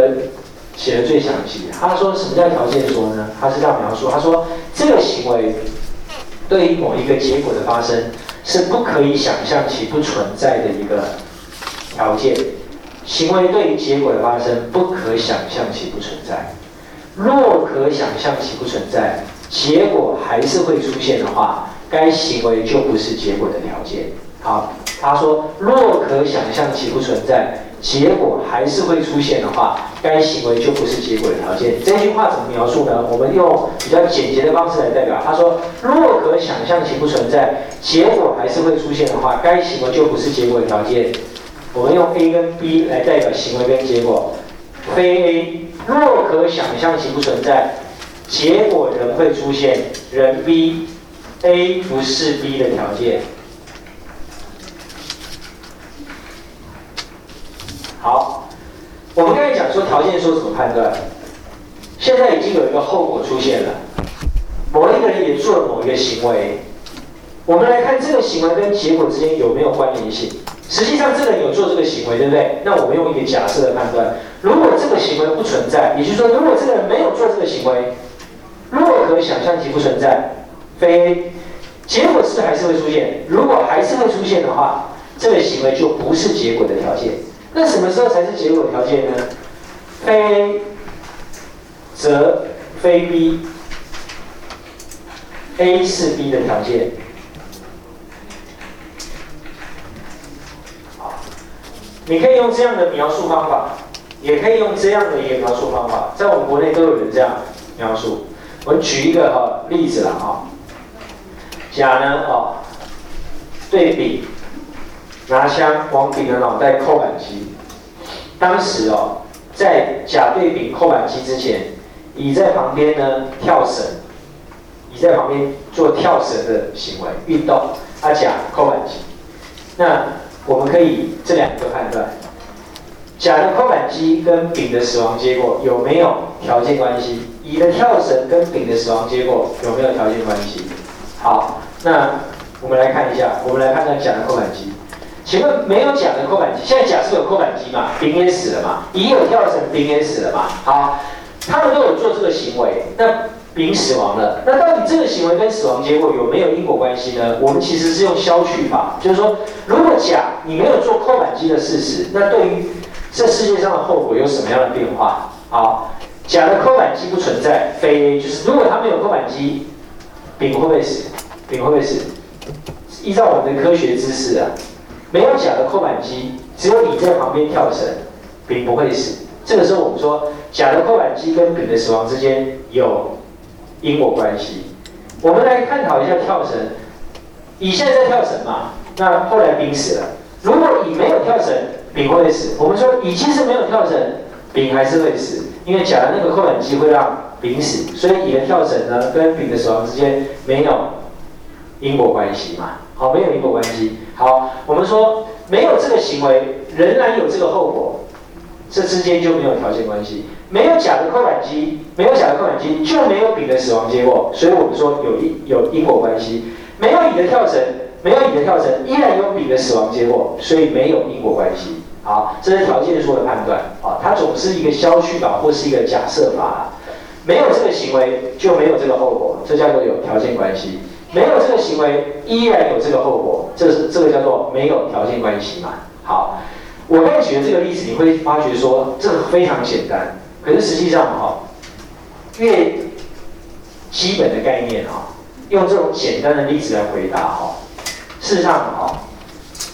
写的最详细。他说什么叫条件说呢？他是这样描述：他说这个行为对于某一个结果的发生是不可以想象其不存在的一个条件。行为对于结果的发生不可想象其不存在。若可想象其不存在，结果还是会出现的话。该行为就不是结果的条件。好，他说，若可想象其不存在，结果还是会出现的话，该行为就不是结果的条件。这句话怎么描述呢？我们用比较简洁的方式来代表。他说，若可想象其不存在，结果还是会出现的话，该行为就不是结果的条件。我们用 A 跟 B 来代表行为跟结果。非 A，若可想象其不存在，结果仍会出现。人 B。A 不是 B 的条件。好，我们刚才讲说条件说怎么判断，现在已经有一个后果出现了，某一个人也做了某一个行为，我们来看这个行为跟结果之间有没有关联性。实际上这个人有做这个行为，对不对？那我们用一个假设的判断，如果这个行为不存在，也就是说，如果这个人没有做这个行为，若可想象其不存在。非，结果是还是会出现。如果还是会出现的话，这个行为就不是结果的条件。那什么时候才是结果条件呢？非 A 则非 B，A 是 B 的条件。好，你可以用这样的描述方法，也可以用这样的一个描述方法，在我们国内都有人这样描述。我们举一个例子啦哈。甲呢？哦，对丙拿枪往丙的脑袋扣扳机。当时哦，在甲对丙扣扳机之前，乙在旁边呢跳绳，乙在旁边做跳绳的行为运动。啊，甲扣扳机。那我们可以这两个判断：甲的扣扳机跟丙的死亡结果有没有条件关系？乙的跳绳跟丙的死亡结果有没有条件关系？好。那我们来看一下，我们来判断甲的扣板机。请问没有甲的扣板机，现在甲是有扣板机嘛？丙也死了嘛？乙有跳绳，丙也死了嘛？好，他们都有做这个行为，那丙死亡了，那到底这个行为跟死亡结果有没有因果关系呢？我们其实是用消去法，就是说，如果甲你没有做扣板机的事实，那对于这世界上的后果有什么样的变化？好，甲的扣板机不存在，非 A，就是如果他没有扣板机，丙会不会死？丙会不会死？依照我们的科学知识啊，没有甲的扣板机，只有乙在旁边跳绳，丙不会死。这个时候我们说，甲的扣板机跟丙的死亡之间有因果关系。我们来探讨一下跳绳。乙现在在跳绳嘛？那后来丙死了。如果乙没有跳绳，丙会死？我们说乙其实没有跳绳，丙还是会死，因为甲的那个扣板机会让丙死，所以乙的跳绳呢，跟丙的死亡之间没有。因果关系嘛，好，没有因果关系。好，我们说没有这个行为，仍然有这个后果，这之间就没有条件关系。没有甲的扣板机，没有甲的扣板机，就没有丙的死亡结果。所以我们说有因有因果关系。没有乙的跳绳，没有乙的跳绳，依然有丙的死亡结果，所以没有因果关系。好，这是条件说的判断。啊，它总是一个消去法或是一个假设法。没有这个行为，就没有这个后果，这叫做有条件关系。没有这个行为，依然有这个后果，这是这个叫做没有条件关系嘛？好，我刚才举的这个例子，你会发觉说这个非常简单，可是实际上哈，越基本的概念哈，用这种简单的例子来回答哈，事实上哈，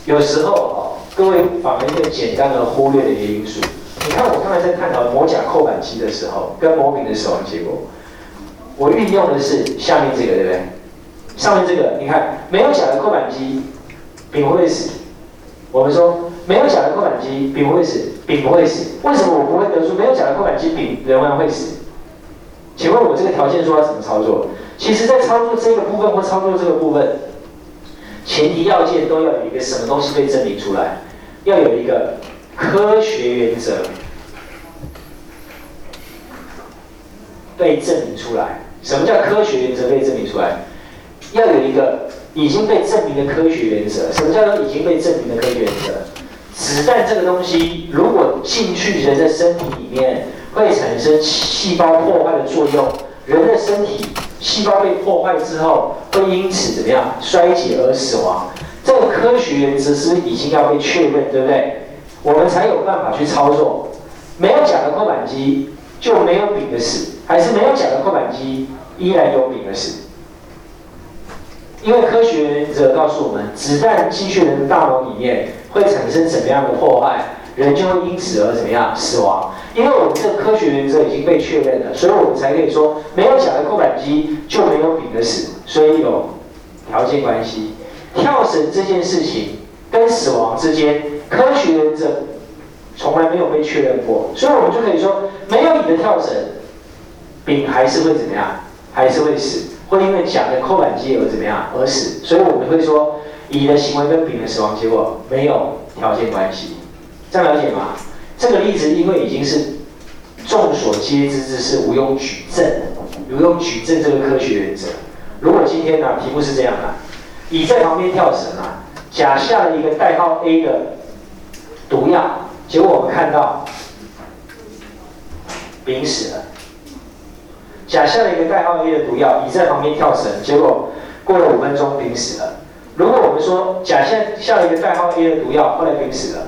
有时候哈，各位反而会简单的忽略了一个因素。你看我刚才在探讨模甲扣板机的时候，跟模丙的死亡结果，我运用的是下面这个，对不对？上面这个，你看没有甲的扣板机，丙会死。我们说没有甲的扣板机，丙会死，丙不会死。为什么我不会得出没有甲的扣板机，丙仍然会死？请问我这个条件说要怎么操作？其实，在操作这个部分或操作这个部分，前提要件都要有一个什么东西被证明出来，要有一个科学原则被证明出来。什么叫科学原则被证明出来？要有一个已经被证明的科学原则。什么叫做已经被证明的科学原则？子弹这个东西，如果进去人的身体里面，会产生细胞破坏的作用。人的身体细胞被破坏之后，会因此怎么样衰竭而死亡？这个科学原则是已经要被确认，对不对？我们才有办法去操作。没有甲的扣板机，就没有丙的死；还是没有甲的扣板机，依然有丙的死。因为科学原则告诉我们，子弹进去人的大脑里面会产生怎么样的破坏，人就会因此而怎么样死亡。因为我们这个科学原则已经被确认了，所以我们才可以说，没有甲的扣板机就没有丙的死，所以有条件关系。跳绳这件事情跟死亡之间，科学原则从来没有被确认过，所以我们就可以说，没有乙的跳绳，丙还是会怎么样？还是会死。会因为甲的扣板机而怎么样而死，所以我们会说乙的行为跟丙的死亡结果没有条件关系，这样了解吗？这个例子因为已经是众所皆知之事，毋庸举证，毋庸举证这个科学原则。如果今天呢题目是这样的，乙在旁边跳绳啊，甲下了一个代号 A 的毒药，结果我们看到丙死了。甲下了一个代号 A 的毒药，乙在旁边跳绳，结果过了五分钟，丙死了。如果我们说甲下下了一个代号 A 的毒药，后来丙死了，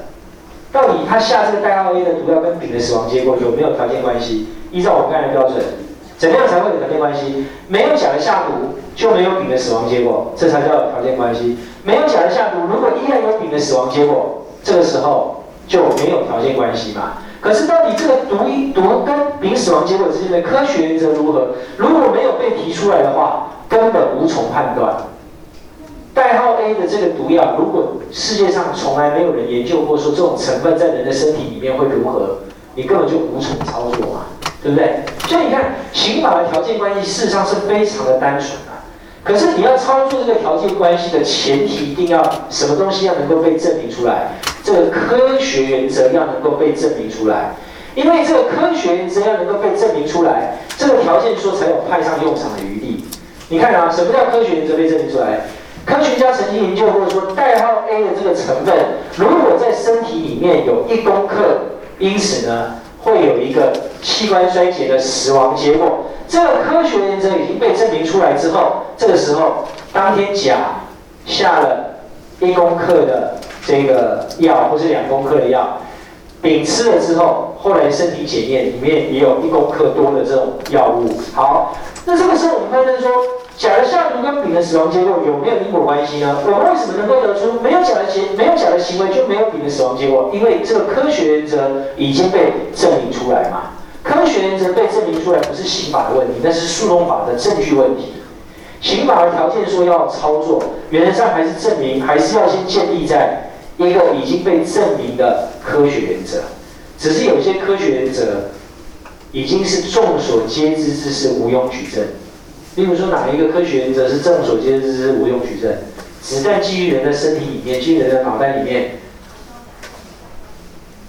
到底他下这个代号 A 的毒药跟丙的死亡结果有没有条件关系？依照我们刚才的标准，怎么样才会有条件关系？没有甲的下毒，就没有丙的死亡结果，这才叫有条件关系。没有甲的下毒，如果依然有丙的死亡结果，这个时候就没有条件关系嘛？可是，到底这个毒毒跟丙死亡结果之间的科学原则如何？如果没有被提出来的话，根本无从判断。代号 A 的这个毒药，如果世界上从来没有人研究过，说这种成分在人的身体里面会如何，你根本就无从操作嘛，对不对？所以你看，刑法的条件关系事实上是非常的单纯。可是你要操作这个条件关系的前提，一定要什么东西要能够被证明出来？这个科学原则要能够被证明出来，因为这个科学原则要能够被证明出来，这个条件说才有派上用场的余地。你看啊，什么叫科学原则被证明出来？科学家曾经研究过，说代号 A 的这个成分，如果在身体里面有一公克，因此呢，会有一个器官衰竭的死亡结果。这个科学原则已经被证明出来之后，这个时候当天甲下了一公克的。这个药或是两公克的药，丙吃了之后，后来身体检验里面也有一公克多的这种药物。好，那这个时候我们发现说，甲的下毒跟丙的死亡结果有没有因果关系呢？我们为什么能够得出没有甲的行没有甲的行为就没有丙的死亡结果？因为这个科学原则已经被证明出来嘛。科学原则被证明出来不是刑法的问题，那是诉讼法的证据问题。刑法的条件说要操作，原则上还是证明，还是要先建立在。一个已经被证明的科学原则，只是有些科学原则已经是众所皆知之事，无用举证。例如说，哪一个科学原则是众所皆知之事，毋庸举证？子弹进入人的身体里面，进入人的脑袋里面，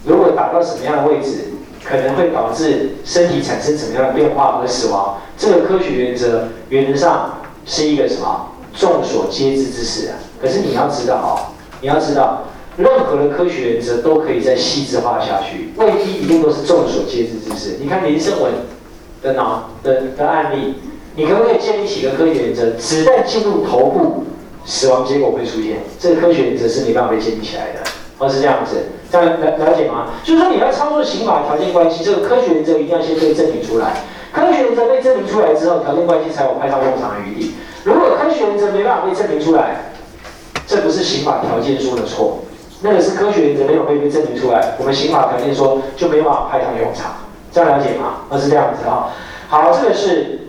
如果打到什么样的位置，可能会导致身体产生什么样的变化和死亡？这个科学原则原则上是一个什么众所皆知之事啊？可是你要知道啊，你要知道。任何的科学原则都可以再细致化下去，未必一定都是众所皆知之事。你看林生文的脑的的案例，你可不可以建立起一个科学原则？子弹进入头部，死亡结果会出现，这个科学原则是没办法建立起来的，或是这样子，这样了了解吗？就是说你要操作刑法条件关系，这个科学原则一定要先被证明出来。科学原则被证明出来之后，条件关系才有派上用场的余地。如果科学原则没办法被证明出来，这不是刑法条件说的错。那个是科学原则没有被被证明出来，我们刑法条件说就没办法派上用场，这样了解吗？而是这样子啊。好，这个是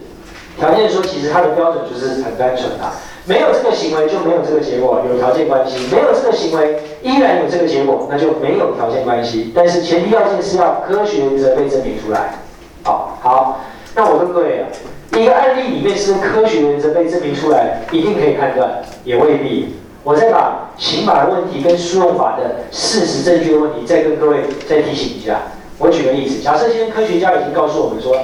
条件说，其实它的标准就是很单纯的，没有这个行为就没有这个结果，有条件关系；没有这个行为依然有这个结果，那就没有条件关系。但是前提要件是要科学原则被证明出来。好，好，那我问各位啊，一个案例里面是科学原则被证明出来，一定可以判断，也未必。我再把刑法的问题跟诉讼法的事实证据的问题再跟各位再提醒一下。我举个例子，假设今天科学家已经告诉我们说，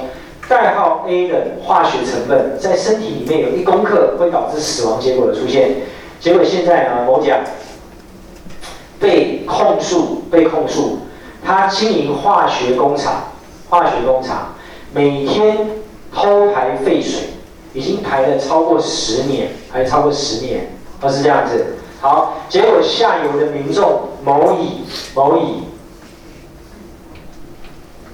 代号 A 的化学成分在身体里面有一公克会导致死亡结果的出现，结果现在呢，某甲被控诉，被控诉，他经营化学工厂，化学工厂每天偷排废水，已经排了超过十年，排超过十年，都是这样子。好，结果下游的民众某乙，某乙。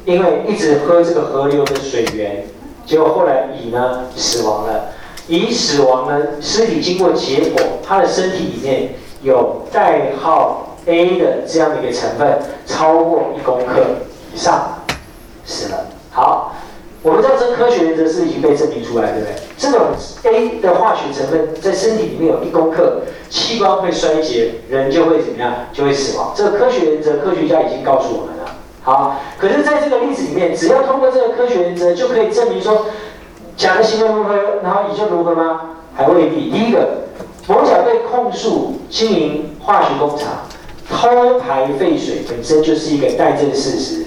因为一直喝这个河流的水源，结果后来乙呢死亡了。乙死亡呢，尸体经过结果，他的身体里面有代号 A 的这样的一个成分，超过一公克以上，死了。好，我们知道这科学原则是已经被证明出来，对不对？这种 A 的化学成分在身体里面有一公克，器官会衰竭，人就会怎么样？就会死亡。这个科学原则，科学家已经告诉我们了。好，可是在这个例子里面，只要通过这个科学原则，就可以证明说甲的行为如何，然后乙就如何吗？还未必。第一个，某甲被控诉经营化学工厂偷排废水，本身就是一个待证事实，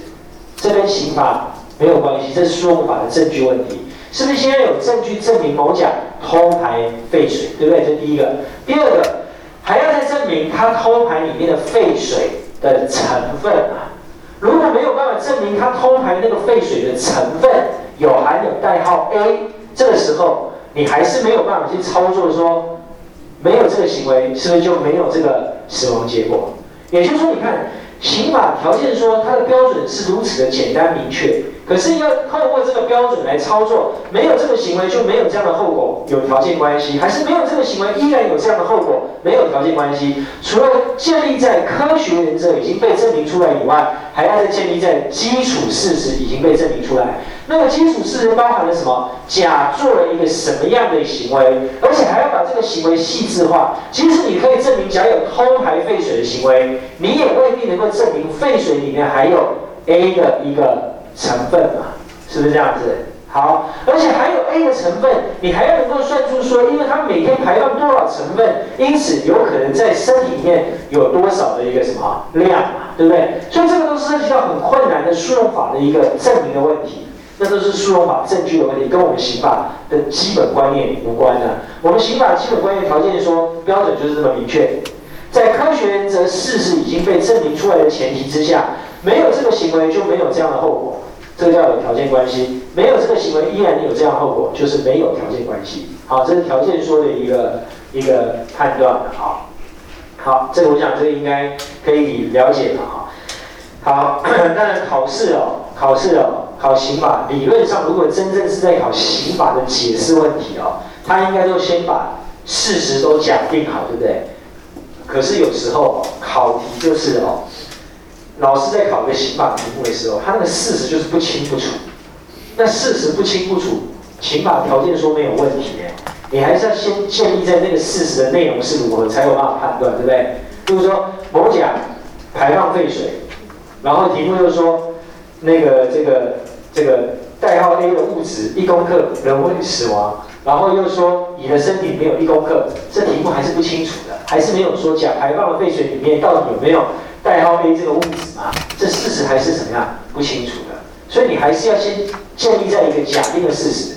这跟刑法没有关系，这是诉讼法的证据问题。是不是先要有证据证明某甲偷排废水，对不对？这第一个。第二个，还要再证明他偷排里面的废水的成分啊。如果没有办法证明他偷排那个废水的成分有含有代号 A，这个时候你还是没有办法去操作说没有这个行为，是不是就没有这个死亡结果？也就是说，你看刑法条件说它的标准是如此的简单明确。可是要透过这个标准来操作，没有这个行为就没有这样的后果，有条件关系；还是没有这个行为依然有这样的后果，没有条件关系。除了建立在科学原则已经被证明出来以外，还要再建立在基础事实已经被证明出来。那个基础事实包含了什么？甲做了一个什么样的行为，而且还要把这个行为细致化。即使你可以证明甲有偷排废水的行为，你也未必能够证明废水里面还有 A 的一个。成分嘛，是不是这样子？好，而且还有 A 的成分，你还要能够算出说，因为它每天排放多少成分，因此有可能在身体里面有多少的一个什么量嘛，对不对？所以这个都是涉及到很困难的诉讼法的一个证明的问题，那都是诉讼法证据的问题，跟我们刑法的基本观念无关的。我们刑法基本观念条件说标准就是这么明确，在科学原则事实已经被证明出来的前提之下，没有这个行为就没有这样的后果。这个叫有条件关系，没有这个行为依然有这样后果，就是没有条件关系。好，这是条件说的一个一个判断好。好，这个我想这个应该可以了解了哈。好，当然考试哦，考试哦，考刑法理论上如果真正是在考刑法的解释问题哦，他应该都先把事实都讲定好，对不对？可是有时候考题就是哦。老师在考一个刑法题目的时候，他那个事实就是不清不楚。那事实不清不楚，刑法条件说没有问题，你还是要先建立在那个事实的内容是如何，才有办法判断，对不对？比如说某甲排放废水，然后题目又说那个这个这个代号 A 的物质一公克人会死亡，然后又说你的身体没有一公克，这题目还是不清楚的，还是没有说甲排放的废水里面到底有没有。代号 A 这个物质嘛，这事实还是怎么样不清楚的，所以你还是要先建立在一个假定的事实。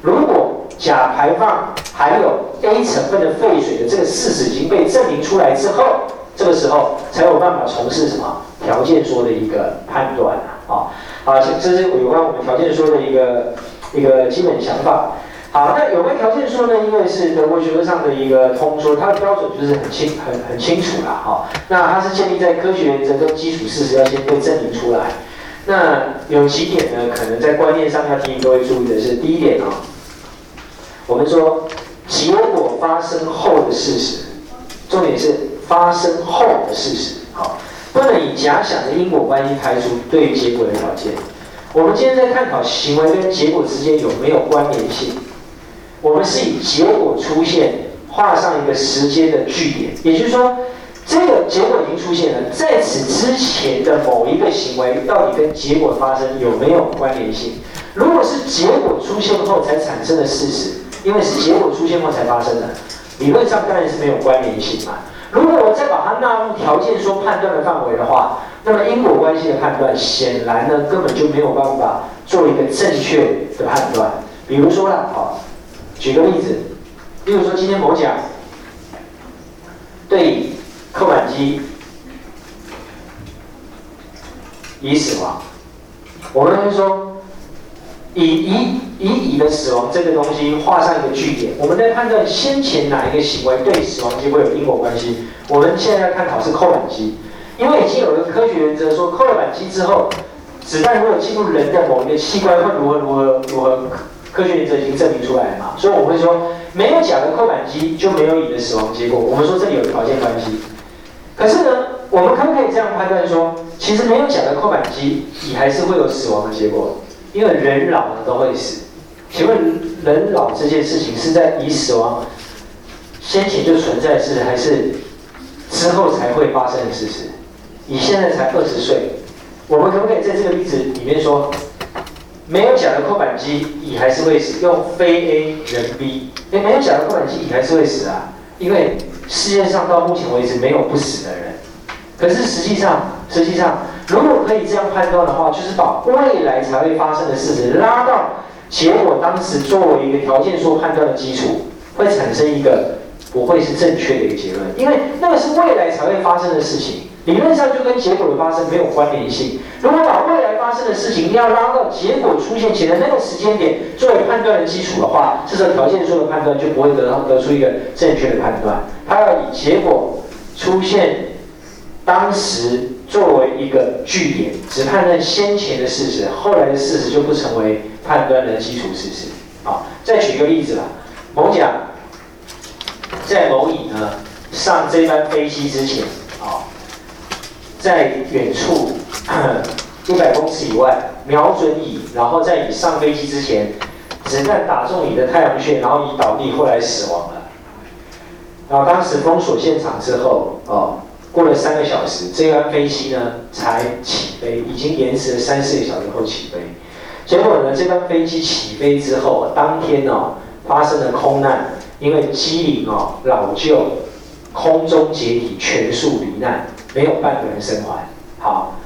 如果甲排放含有 A 成分的废水的这个事实已经被证明出来之后，这个时候才有办法从事什么条件说的一个判断啊。好，这是有关我们条件说的一个一个基本想法。好，那有关条件说呢？因为是德国学科上的一个通说，它的标准就是很清、很很清楚了。哈，那它是建立在科学原则跟基础事实要先被证明出来。那有几点呢？可能在观念上要提醒各位注意的是，第一点哦，我们说结果发生后的事实，重点是发生后的事实。好，不能以假想的因果关系排除对结果的条件。我们今天在探讨行为跟结果之间有没有关联性。我们是以结果出现画上一个时间的句点，也就是说，这个结果已经出现了，在此之前的某一个行为到底跟结果发生有没有关联性？如果是结果出现后才产生的事实，因为是结果出现后才发生的，理论上当然是没有关联性嘛。如果我再把它纳入条件说判断的范围的话，那么因果关系的判断显然呢根本就没有办法做一个正确的判断。比如说啦，好，举个例子，例如说今天某甲对扣板机已死亡，我们会说。以乙以乙的死亡这个东西画上一个句点，我们在判断先前哪一个行为对死亡结果有因果关系。我们现在要探讨是扣板机，因为已经有个科学原则说，扣了板机之后，子弹如果进入人的某一个器官会如何如何如何，科学原则已经证明出来了嘛。所以我们会说，没有甲的扣板机就没有乙的死亡结果。我们说这里有条件关系。可是呢，我们可不可以这样判断说，其实没有甲的扣板机，乙还是会有死亡的结果？因为人老了都会死，请问人老这件事情是在以死亡先前就存在是，还是之后才会发生的事实？你现在才二十岁，我们可不可以在这个例子里面说，没有甲的扣板机，乙还是会死？用非 A 人 B，哎，没有甲的扣板机，乙还是会死啊？因为世界上到目前为止没有不死的人，可是实际上，实际上。如果可以这样判断的话，就是把未来才会发生的事实拉到结果当时作为一个条件说判断的基础，会产生一个不会是正确的一个结论，因为那个是未来才会发生的事情，理论上就跟结果的发生没有关联性。如果把未来发生的事情一定要拉到结果出现前的那个时间点作为判断的基础的话，这个条件数的判断就不会得到得出一个正确的判断，它要以结果出现当时。作为一个据点，只判断先前的事实，后来的事实就不成为判断的基础事实。好，再举个例子吧，某甲在某乙呢上这班飞机之前，在远处一百公尺以外瞄准乙，然后在乙上飞机之前，子弹打中乙的太阳穴，然后乙倒地，后来死亡了。然后当时封锁现场之后，哦。过了三个小时，这班飞机呢才起飞，已经延迟了三四个小时后起飞。结果呢，这班飞机起飞之后，当天哦发生了空难，因为机龄哦老旧，空中解体，全数罹难，没有半个人生还。好，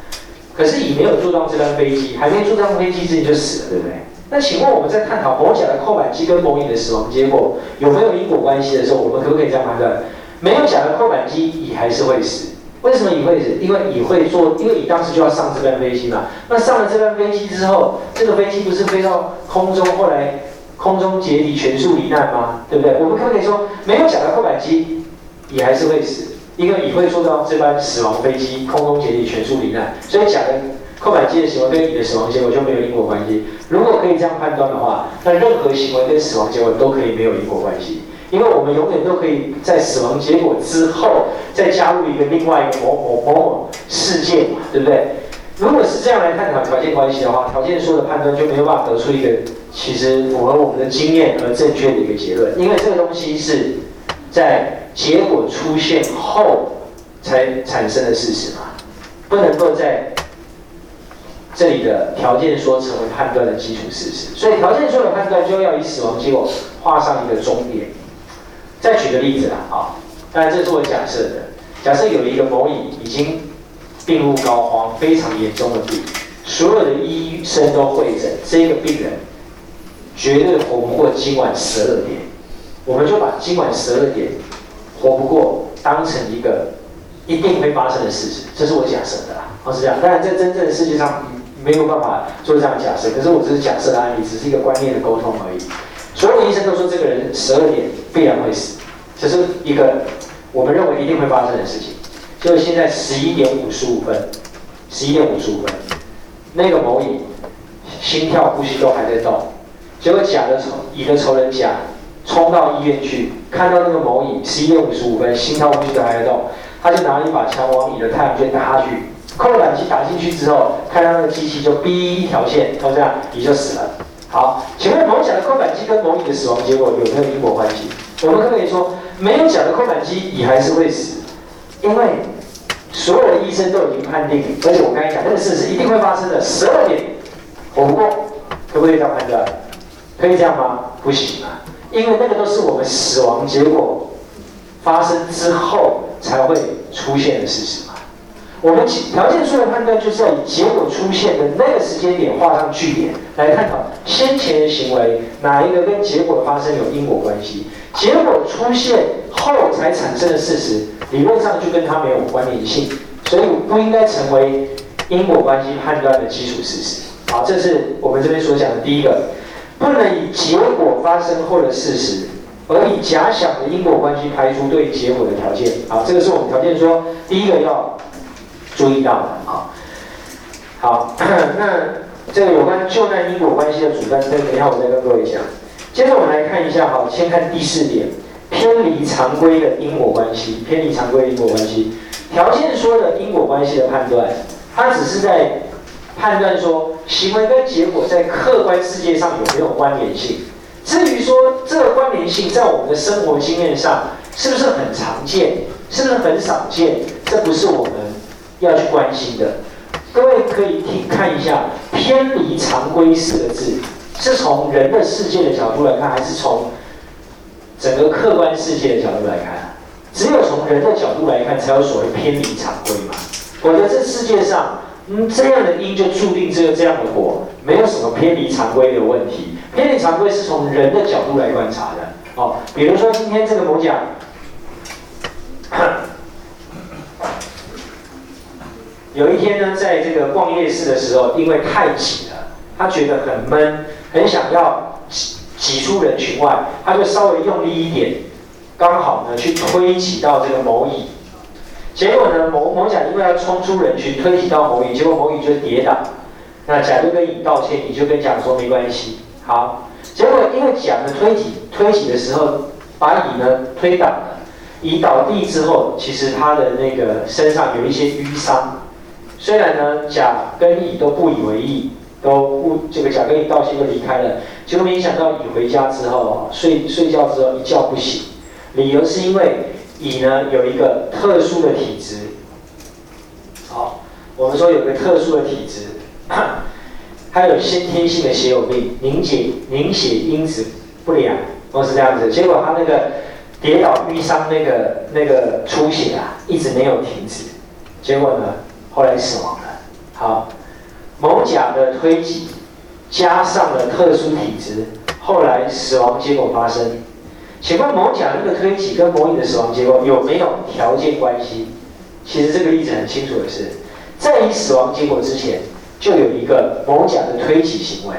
可是乙没有坐到这班飞机，还没坐上飞机之前就死了，对不对？那请问我们在探讨某甲的扣板机跟某乙的死亡结果有没有因果关系的时候，我们可不可以这样判断？没有甲的扣板机，乙还是会死。为什么乙会死？因为乙会坐，因为乙当时就要上这班飞机嘛。那上了这班飞机之后，这个飞机不是飞到空中，后来空中解体，全数罹难吗？对不对？我们可不可以说，没有甲的扣板机，乙还是会死？因为乙会坐到这班死亡飞机，空中解体，全数罹难。所以甲的扣板机的行为跟乙的死亡结果就没有因果关系。如果可以这样判断的话，那任何行为跟死亡结果都可以没有因果关系。因为我们永远都可以在死亡结果之后再加入一个另外一个某某某某事件嘛，对不对？如果是这样来探讨条件关系的话，条件说的判断就没有办法得出一个其实符合我们的经验而正确的一个结论，因为这个东西是在结果出现后才产生的事实嘛，不能够在这里的条件说成为判断的基础事实，所以条件说的判断就要以死亡结果画上一个终点。再举个例子啦，啊，当然这是我假设的。假设有一个某乙已经病入膏肓，非常严重的病，所有的医生都会诊，这个病人绝对活不过今晚十二点。我们就把今晚十二点活不过当成一个一定会发生的事实，这是我假设的啦。是这样。当然，在真正的世界上没有办法做这样假设，可是我只是假设的案例，只是一个观念的沟通而已。所有医生都说这个人十二点必然会死，这是一个我们认为一定会发生的事情。就是现在十一点五十五分，十一点五十五分，那个某乙心跳、呼吸都还在动。结果甲的仇乙的仇人甲冲到医院去，看到那个某乙十一点五十五分心跳、呼吸都还在动，他就拿了一把枪往乙的太阳穴打下去。扣扳机打进去之后，看到那个机器就哔一条线，就这样乙就死了。好，请问某甲的扣板机跟某乙的死亡结果有没有因果关系？我们可不可以说，没有甲的扣板机，乙还是会死？因为所有的医生都已经判定，而且我刚才讲那个事实一定会发生的，十二点活不过，可不可以这样判断？可以这样吗？不行啊，因为那个都是我们死亡结果发生之后才会出现的事实嘛。我们条件数的判断就是要以结果出现的那个时间点画上句点，来探讨先前的行为哪一个跟结果发生有因果关系。结果出现后才产生的事实，理论上就跟它没有关联性，所以不应该成为因果关系判断的基础事实。好，这是我们这边所讲的第一个，不能以结果发生后的事实，而以假想的因果关系排除对结果的条件。好，这个是我们条件说第一个要。注意到的啊，好，那这个有关救难因果关系的主张，等一下我再跟各位讲。接着我们来看一下，好，先看第四点，偏离常规的因果关系。偏离常规的因果关系，条件说的因果关系的判断，它只是在判断说行为跟结果在客观世界上有没有关联性。至于说这个关联性在我们的生活经验上是不是很常见，是不是很少见，这不是我们。要去关心的，各位可以听看一下“偏离常规”四个字，是从人的世界的角度来看，还是从整个客观世界的角度来看？只有从人的角度来看，才有所谓偏离常规嘛。我觉得这世界上，嗯，这样的因就注定这个这样的果，没有什么偏离常规的问题。偏离常规是从人的角度来观察的。哦，比如说今天这个某甲。有一天呢，在这个逛夜市的时候，因为太挤了，他觉得很闷，很想要挤挤出人群外，他就稍微用力一点，刚好呢去推挤到这个某乙，结果呢某某甲因为要冲出人群，推挤到某乙，结果某乙就跌倒，那甲就跟乙道歉，乙就跟甲说没关系，好，结果因为甲呢推挤推挤的时候把乙呢推倒了，乙倒地之后，其实他的那个身上有一些淤伤。虽然呢，甲跟乙都不以为意，都不这个甲跟乙道歉就离开了，结果没想到乙回家之后睡睡觉之后一觉不醒，理由是因为乙呢有一个特殊的体质，好，我们说有个特殊的体质，它有先天性的血友病，凝结凝血因子不良，都是这样子，结果他那个跌倒淤伤那个那个出血啊，一直没有停止，结果呢？后来死亡了。好，某甲的推挤加上了特殊体质，后来死亡结果发生。请问某甲那个推挤跟某乙的死亡结果有没有条件关系？其实这个例子很清楚的是，在你死亡结果之前，就有一个某甲的推挤行为，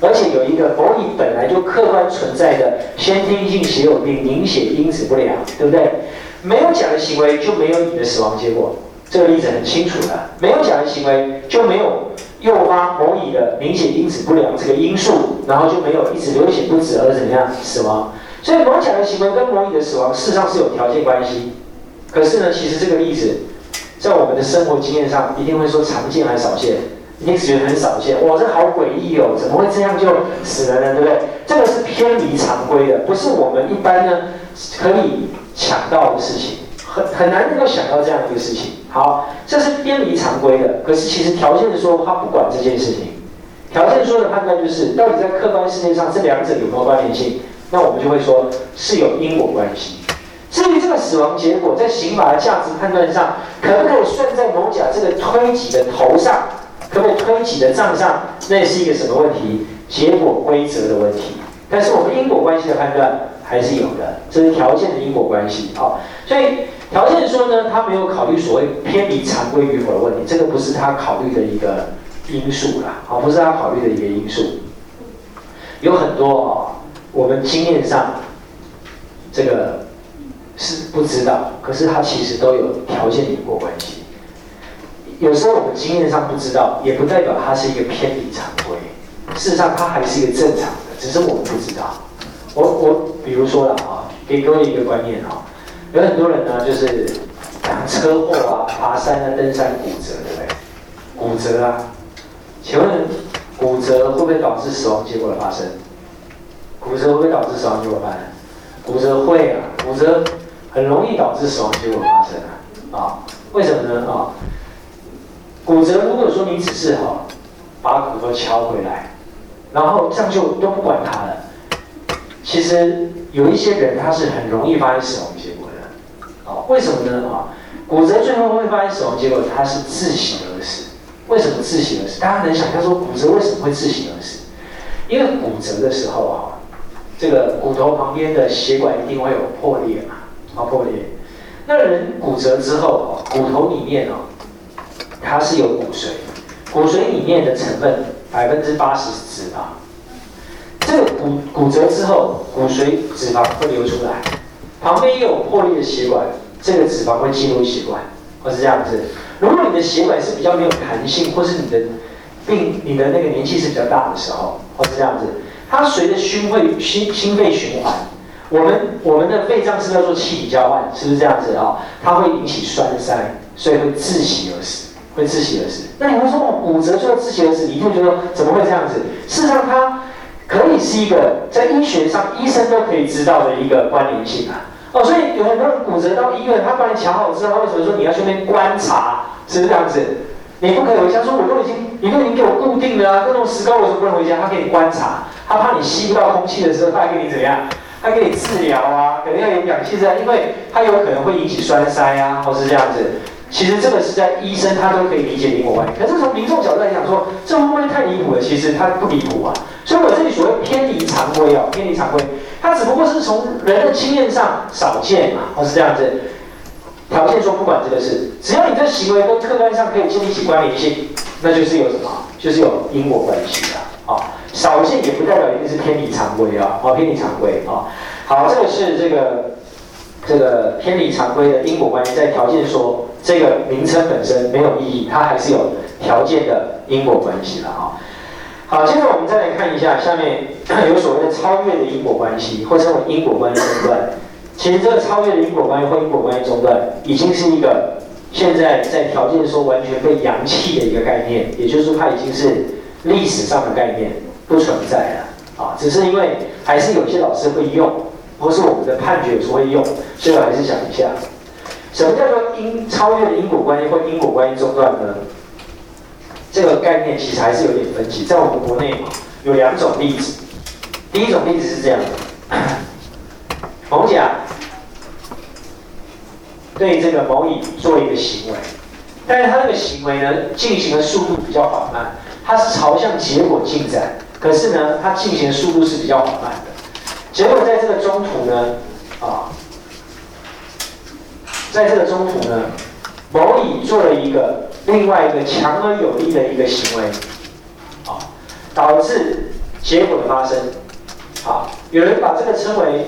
而且有一个某乙本来就客观存在的先天性血友病凝血因子不良，对不对？没有甲的行为就没有乙的死亡结果。这个例子很清楚的，没有甲的行为就没有诱发某乙的凝血因子不良这个因素，然后就没有一直流血不止而怎么样死亡。所以某甲的行为跟某乙的死亡事实上是有条件关系。可是呢，其实这个例子在我们的生活经验上一定会说常见还少见？一定觉得很少见。哇，这好诡异哦，怎么会这样就死了呢？对不对？这个是偏离常规的，不是我们一般呢可以抢到的事情。很很难能够想到这样一个事情。好，这是偏离常规的。可是其实条件说，他不管这件事情。条件说的判断就是，到底在客观世界上这两者有没有关联性？那我们就会说是有因果关系。至于这个死亡结果，在刑法的价值判断上，可不可以算在某甲这个推挤的头上？可不可以推挤的账上？那是一个什么问题？结果规则的问题。但是我们因果关系的判断还是有的，这是条件的因果关系。好，所以。条件说呢，他没有考虑所谓偏离常规与否的问题，这个不是他考虑的一个因素啦，好，不是他考虑的一个因素。有很多哦，我们经验上这个是不知道，可是它其实都有条件因果关系。有时候我们经验上不知道，也不代表它是一个偏离常规，事实上它还是一个正常的，只是我们不知道。我我比如说了啊，给各位一个观念啊。有很多人呢，就是车祸啊、爬山啊、登山骨折，对不对？骨折啊，请问骨折会不会导致死亡结果的发生？骨折会导致死亡结果发生？骨折会啊，骨折很容易导致死亡结果发生啊。啊，为什么呢？啊，骨折如果说你只是哈把骨头敲回来，然后这样就都不管它了，其实有一些人他是很容易发生死亡结果的。啊，为什么呢？啊，骨折最后会发生死亡结果，它是窒息而死。为什么窒息而死？大家能想象说骨折为什么会窒息而死？因为骨折的时候啊，这个骨头旁边的血管一定会有破裂嘛，啊破裂。那人骨折之后，骨头里面哦，它是有骨髓，骨髓里面的成分百分之八十是脂肪。这个骨骨折之后，骨髓脂肪会流出来，旁边又有破裂的血管，这个脂肪会进入血管，或是这样子。如果你的血管是比较没有弹性，或是你的病、你的那个年纪是比较大的时候，或是这样子，它随着心肺心心肺循环，我们我们的肺脏是要做气体交换，是不是这样子啊？它会引起栓塞，所以会窒息而死，会窒息而死。那你会说哦，骨折最后窒息而死，你一定觉得怎么会这样子？事实上，它可以是一个在医学上医生都可以知道的一个关联性啊。哦，所以有很多人骨折到医院，他帮你瞧好之后，他为什么说你要去那边观察？是不是这样子？你不可以回家，说我都已经，你都已经给我固定了啊，那种石膏为什么不能回家？他给你观察，他怕你吸不到空气的时候，他还给你怎样？他给你治疗啊，可能要有氧气在，因为他有可能会引起栓塞啊，或是这样子。其实这个是在医生他都可以理解因果关系，可是从民众角度来讲说，这会不会太离谱了？其实它不离谱啊。所以我这里所谓偏离常规啊，偏离常规，它只不过是从人的经验上少见嘛，或是这样子。条件说不管这个事，只要你这行为跟客观上可以建立起关联性，那就是有什么？就是有因果关系的啊。少见也不代表一定是偏离常规啊，啊偏离常规啊。好，这个是这个这个偏离常规的因果关系，在条件说。这个名称本身没有意义，它还是有条件的因果关系的啊。好，接着我们再来看一下下面 有所谓的超越的因果关系，或称为因果关系中断。其实这个超越的因果关系或因果关系中断，已经是一个现在在条件说完全被扬弃的一个概念，也就是它已经是历史上的概念，不存在了啊。只是因为还是有些老师会用，或是我们的判决所会用，所以我还是想一下。什么叫做因超越因果关系或因果关系中断呢？这个概念其实还是有点分歧。在我们国内有两种例子，第一种例子是这样的：某甲对这个某乙做一个行为，但是他这个行为呢进行的速度比较缓慢，它是朝向结果进展，可是呢它进行的速度是比较缓慢的。结果在这个中途呢，啊。在这个中途呢，某乙做了一个另外一个强而有力的一个行为，啊，导致结果的发生，啊，有人把这个称为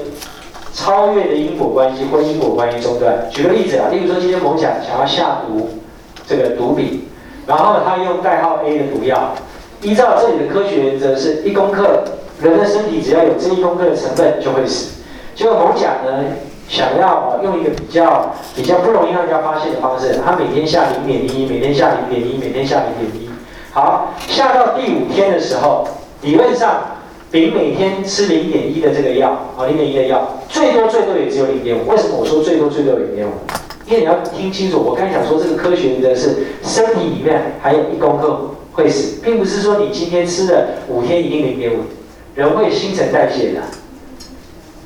超越的因果关系或因果关系中断。举个例子啊，例如说今天某甲想要下毒这个毒品，然后他用代号 A 的毒药，依照这里的科学原则是一公克，人的身体只要有这一公克的成分就会死。结果某甲呢？想要用一个比较比较不容易让人家发现的方式，他每天下零点一，每天下零点一，每天下零点一。好，下到第五天的时候，理论上丙每天吃零点一的这个药，啊，零点一的药，最多最多也只有零点五。为什么我说最多最多零点五？因为你要听清楚，我刚才讲说这个科学原则是身体里面还有一公克会死，并不是说你今天吃了五天一定零点五，人会新陈代谢的。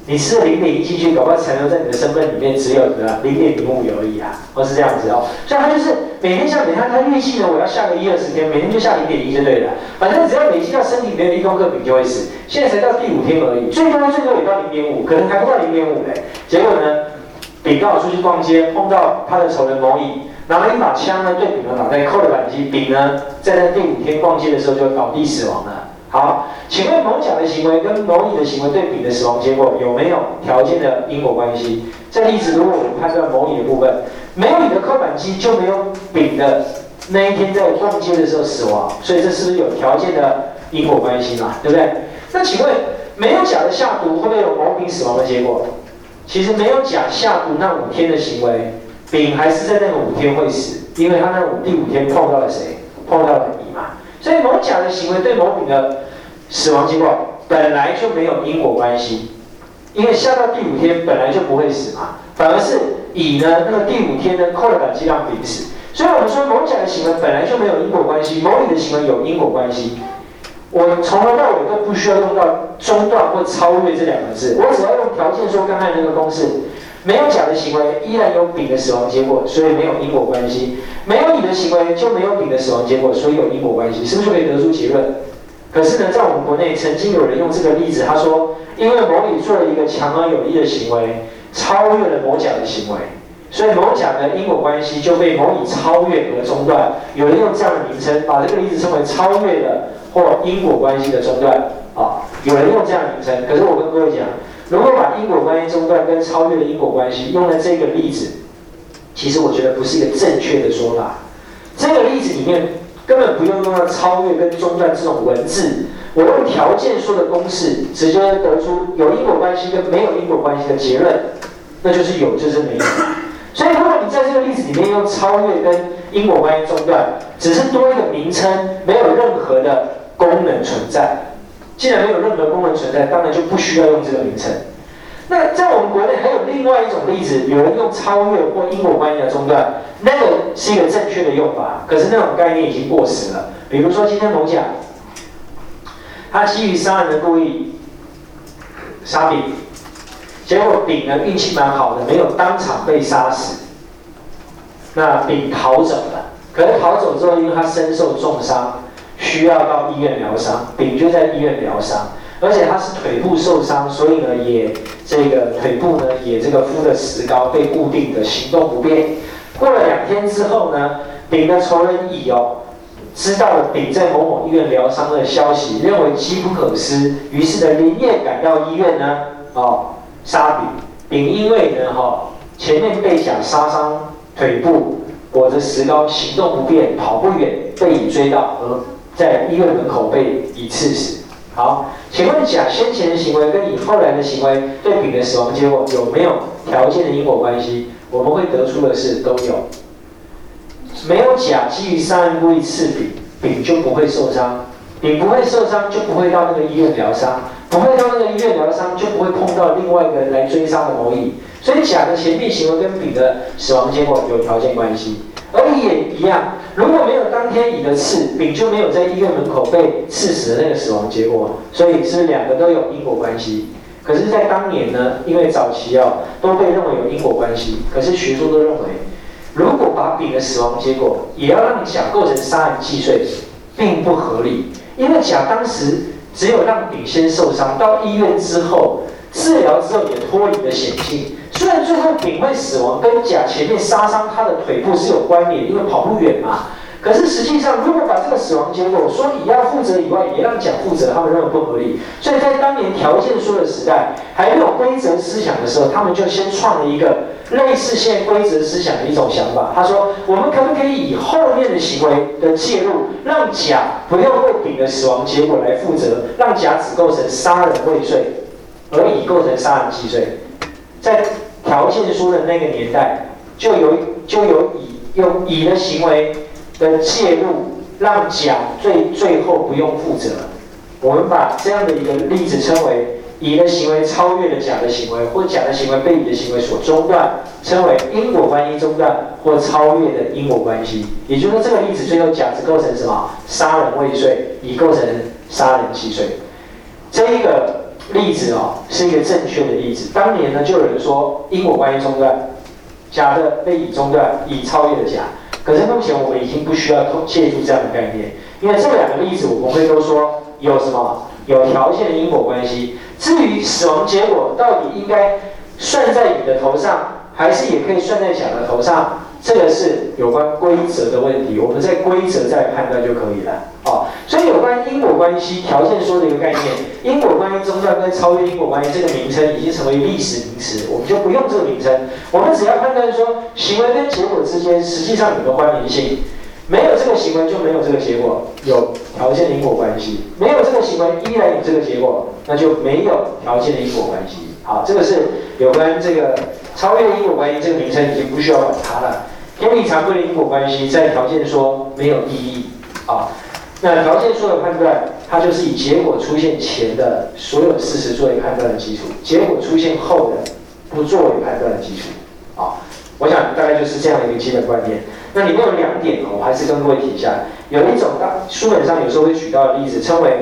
你吃了零点一进去，搞不好残留在你的身份里面只有什么零点零五而已啊，或是这样子哦。所以他就是每天像每天他预期呢，我要下个一二十天，每天就下零点一就对了。反正只要累积到身体里面的一公克丙就会死。现在才到第五天而已，最多最多也到零点五，可能还不到零点五嘞。结果呢，丙刚好出去逛街，碰到他的仇人某乙，拿了一把枪呢对丙的脑袋扣了扳机，丙呢在那第五天逛街的时候就倒地死亡了。好，请问某甲的行为跟某乙的行为对丙的死亡结果有没有条件的因果关系？这例子如果我们判断某乙的部分没有乙的扣板机，就没有丙的那一天在逛街的时候死亡，所以这是不是有条件的因果关系嘛？对不对？那请问没有甲的下毒会不会有某丙死亡的结果？其实没有甲下毒那五天的行为，丙还是在那个五天会死，因为他那五第五天碰到了谁？碰到了乙嘛？所以某甲的行为对某丙的死亡结果本来就没有因果关系，因为下到第五天本来就不会死嘛，反而是乙呢那个第五天呢扣了扳机让丙死。所以我们说某甲的行为本来就没有因果关系，某乙的行为有因果关系。我从头到尾都不需要用到中断或超越这两个字，我只要用条件说刚才那个公式，没有甲的行为，依然有丙的死亡结果，所以没有因果关系。没有乙的行为，就没有丙的死亡结果，所以有因果关系，是不是可以得出结论？可是呢，在我们国内曾经有人用这个例子，他说，因为某乙做了一个强而有力的行为，超越了某甲的行为，所以某甲的因果关系就被某乙超越而中断。有人用这样的名称，把这个例子称为超越了或因果关系的中断。啊，有人用这样的名称，可是我跟各位讲，如果把因果关系中断跟超越的因果关系用在这个例子，其实我觉得不是一个正确的说法。这个例子里面。根本不用用到超越跟中断这种文字，我用条件说的公式，直接得出有因果关系跟没有因果关系的结论，那就是有就是没有。所以如果你在这个例子里面用超越跟因果关系中断，只是多一个名称，没有任何的功能存在。既然没有任何功能存在，当然就不需要用这个名称。那在我们国内还有另外一种例子，有人用超越或因果关系的中断，那个是一个正确的用法，可是那种概念已经过时了。比如说今天某甲，他基于杀人的故意杀丙，结果丙呢运气蛮好的，没有当场被杀死，那丙逃走了。可是逃走之后，因为他身受重伤，需要到医院疗伤，丙就在医院疗伤。而且他是腿部受伤，所以呢，也这个腿部呢也这个敷了石膏，被固定的行动不便。过了两天之后呢，丙的仇人乙哦，知道了丙在某某医院疗伤的消息，认为机不可失，于是呢连夜赶到医院呢，哦杀丙。丙因为呢哈前面被甲杀伤腿部，裹着石膏，行动不便，跑不远，被乙追到，而在医院门口被乙刺死。好，请问甲先前的行为跟乙后来的行为对丙的死亡结果有没有条件的因果关系？我们会得出的是都有。没有甲基于杀人故意刺丙，丙就不会受伤，丙不会受伤就不会到那个医院疗伤，不会到那个医院疗伤就不会碰到另外一个人来追杀的某乙。所以甲的前臂行为跟丙的死亡结果有条件关系。而乙也一样，如果没有当天乙的刺，丙就没有在医院门口被刺死的那个死亡结果，所以是两个都有因果关系。可是，在当年呢，因为早期啊都被认为有因果关系，可是学说都认为，如果把丙的死亡结果也要让甲构成杀人既遂，并不合理，因为甲当时只有让丙先受伤，到医院之后治疗之后也脱离了险境。虽然最后丙会死亡，跟甲前面杀伤他的腿部是有关联，因为跑不远嘛。可是实际上，如果把这个死亡结果说乙要负责以外，也让甲负责，他们认为不合理。所以在当年条件说的时代，还没有规则思想的时候，他们就先创了一个类似现在规则思想的一种想法。他说：我们可不可以以后面的行为的介入，让甲不用为丙的死亡结果来负责，让甲只构成杀人未遂，而乙构成杀人既遂？在条件说的那个年代，就有就有乙用乙的行为的介入，让甲最最后不用负责。我们把这样的一个例子称为乙的行为超越了甲的行为，或甲的行为被乙的行为所中断，称为因果关系中断或超越的因果关系。也就是说，这个例子最后甲只构成什么？杀人未遂，乙构成杀人既遂。这一个。例子哦，是一个正确的例子。当年呢，就有人说因果关系中断，甲的被乙中断，乙超越了甲。可是目前我们已经不需要借助这样的概念，因为这两个例子我们会都说有什么有条件的因果关系。至于死亡结果到底应该算在你的头上，还是也可以算在小的头上？这个是有关规则的问题，我们在规则再判断就可以了。啊，所以有关因果关系条件说的一个概念，因果关系中断跟超越因果关系这个名称已经成为历史名词，我们就不用这个名称，我们只要判断说行为跟结果之间实际上有个关联性，没有这个行为就没有这个结果，有条件因果关系；没有这个行为依然有这个结果，那就没有条件的因果关系。好，这个是有关这个超越因果关系这个名称已经不需要管它了。偏离常规的因果关系，在条件说没有意义啊。那条件说的判断，它就是以结果出现前的所有事实作为判断的基础，结果出现后的不作为判断的基础啊。我想大概就是这样一个基本观念。那里面有两点哦，我还是跟各位提一下。有一种当书本上有时候会举到的例子，称为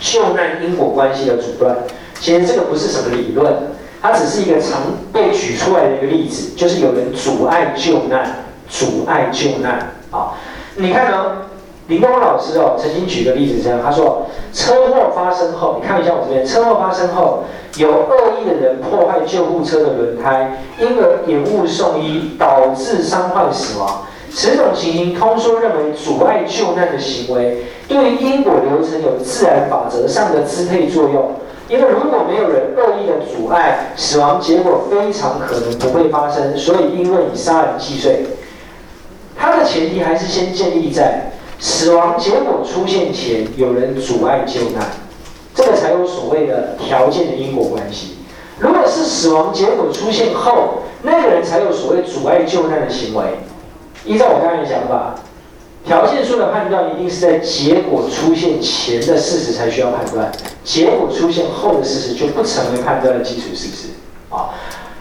救难因果关系的阻断。其实这个不是什么理论，它只是一个常被举出来的一个例子，就是有人阻碍救难，阻碍救难啊！你看呢？林光老师哦，曾经举个例子这样，他说车祸发生后，你看一下我这边，车祸发生后，有恶意的人破坏救护车的轮胎，因而延误送医，导致伤患死亡。此种情形，通说认为阻碍救难的行为，对因果流程有自然法则上的支配作用。因为如果没有人恶意的阻碍，死亡结果非常可能不会发生。所以，因为以杀人既遂，它的前提还是先建立在死亡结果出现前有人阻碍救难，这个才有所谓的条件的因果关系。如果是死亡结果出现后，那个人才有所谓阻碍救难的行为。依照我刚才的想法。条件数的判断一定是在结果出现前的事实才需要判断，结果出现后的事实就不成为判断的基础事实。啊，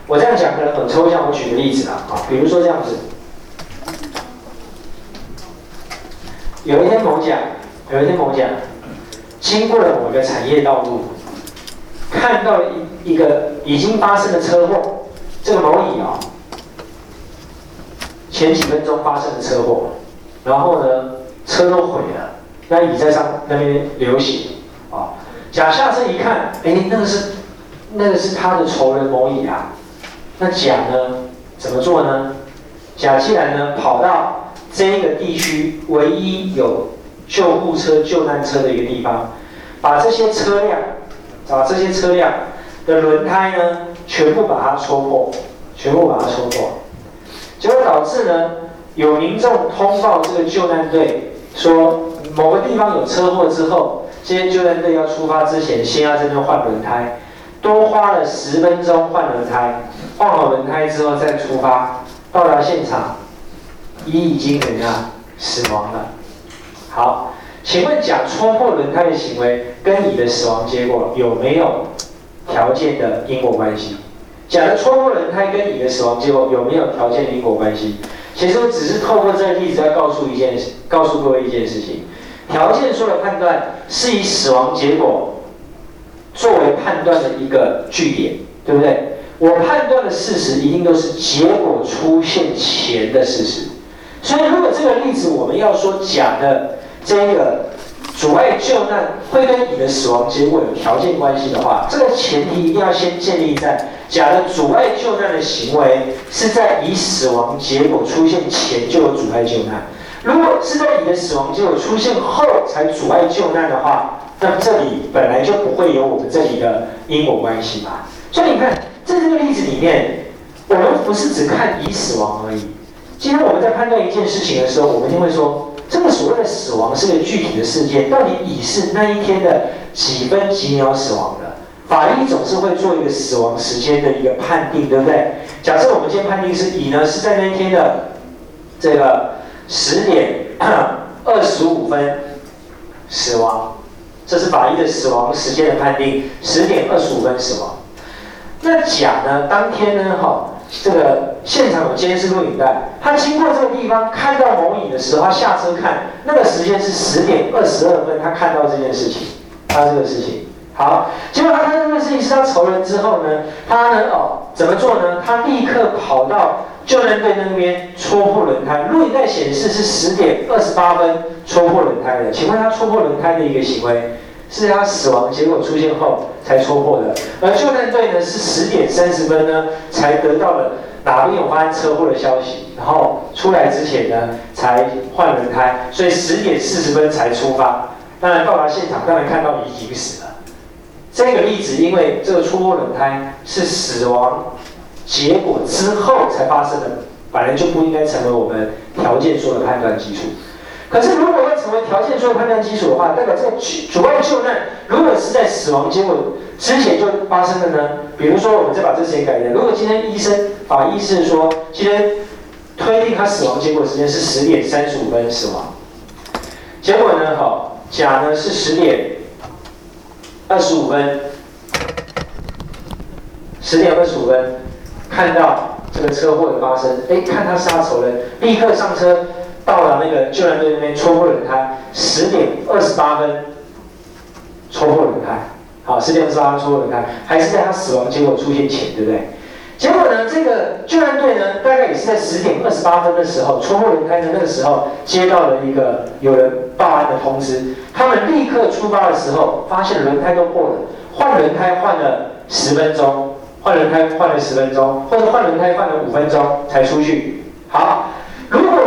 我这样讲可能很抽象，我举个例子啊，啊，比如说这样子，有一天某甲，有一天某甲经过了某个产业道路，看到一一个已经发生的车祸，这个某乙啊，前几分钟发生的车祸。然后呢，车都毁了，那乙在上那边流血啊。甲下车一看，哎，那个是那个是他的仇人某乙啊。那甲呢，怎么做呢？甲既然呢跑到这一个地区唯一有救护车、救难车的一个地方，把这些车辆，把这些车辆的轮胎呢，全部把它戳破，全部把它戳破，结果导致呢。有民众通报这个救难队说，某个地方有车祸之后，这些救难队要出发之前，先要在那换轮胎，多花了十分钟换轮胎，换好轮胎之后再出发，到达现场，乙已经怎样死亡了。好，请问甲戳破轮胎的行为跟乙的死亡结果有没有条件的因果关系？甲的戳破轮胎跟乙的死亡结果有没有条件的因果关系？其实我只是透过这个例子要告诉一件事，告诉各位一件事情：条件说的判断是以死亡结果作为判断的一个据点，对不对？我判断的事实一定都是结果出现前的事实。所以，如果这个例子我们要说甲的这个阻碍救难会跟你的死亡结果有条件关系的话，这个前提一定要先建立在。甲的阻碍救难的行为是在乙死亡结果出现前就有阻碍救难，如果是在乙的死亡结果出现后才阻碍救难的话，那么这里本来就不会有我们这里的因果关系嘛。所以你看，在这个例子里面，我们不是只看乙死亡而已。今天我们在判断一件事情的时候，我们就会说，这个所谓的死亡是个具体的事件，到底乙是那一天的几分几秒死亡的？法医总是会做一个死亡时间的一个判定，对不对？假设我们今天判定是乙呢是在那一天的这个十点 二十五分死亡，这是法医的死亡时间的判定，十点二十五分死亡。那甲呢，当天呢，哈，这个现场有监视录影带，他经过这个地方看到某影的时候，他下车看，那个时间是十点二十二分，他看到这件事情，他这个事情。好，结果他看到这件事情是他仇人之后呢，他呢哦怎么做呢？他立刻跑到救援队那边戳破轮胎，录影带显示是十点二十八分戳破轮胎的。请问他戳破轮胎的一个行为，是他死亡结果出现后才戳破的，而救援队呢是十点三十分呢才得到了哪边有发生车祸的消息，然后出来之前呢才换轮胎，所以十点四十分才出发。当然到达现场，当然看到已经死了。这个例子，因为这个出破轮胎是死亡结果之后才发生的，本来就不应该成为我们条件说的判断基础。可是，如果要成为条件说的判断基础的话，代表这个阻碍救难如果是在死亡结果之前就发生的呢？比如说，我们再把这时间改一下，如果今天医生法医是说今天推定他死亡结果时间是十点三十五分死亡，结果呢，好，甲呢是十点。二十五分，十点二十五分，看到这个车祸的发生，哎，看他杀仇人，立刻上车，到了那个救援队那边戳破轮胎，十点二十八分，戳破轮胎，好，十点二十八分戳破轮胎，还是在他死亡结果出现前，对不对？结果呢，这个救援队呢，大概也是在十点二十八分的时候戳破轮胎的那个时候，接到了一个有人报案的通知。他们立刻出发的时候，发现轮胎都破了，换轮胎换了十分钟，换轮胎换了十分钟，或者换轮胎换了五分钟才出去。好，如果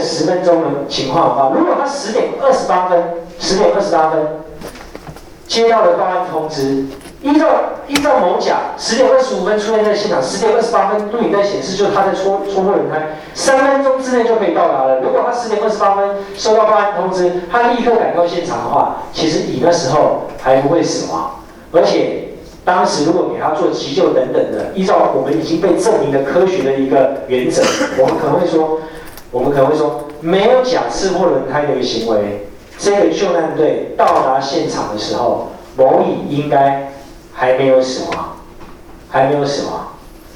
十分钟的情况的话，如果他十点二十八分，十点二十八分接到了报案通知。依照依照某甲十点二十五分出现在现场，十点二十八分录影带显示就是他在戳戳破轮胎，三分钟之内就可以到达了。如果他十点二十八分收到报案通知，他立刻赶到现场的话，其实你那时候还不会死亡。而且当时如果给他做急救等等的，依照我们已经被证明的科学的一个原则，我们可能会说，我们可能会说，没有甲刺破轮胎的一个行为，这个救难队到达现场的时候，某乙应该。还没有死亡，还没有死亡，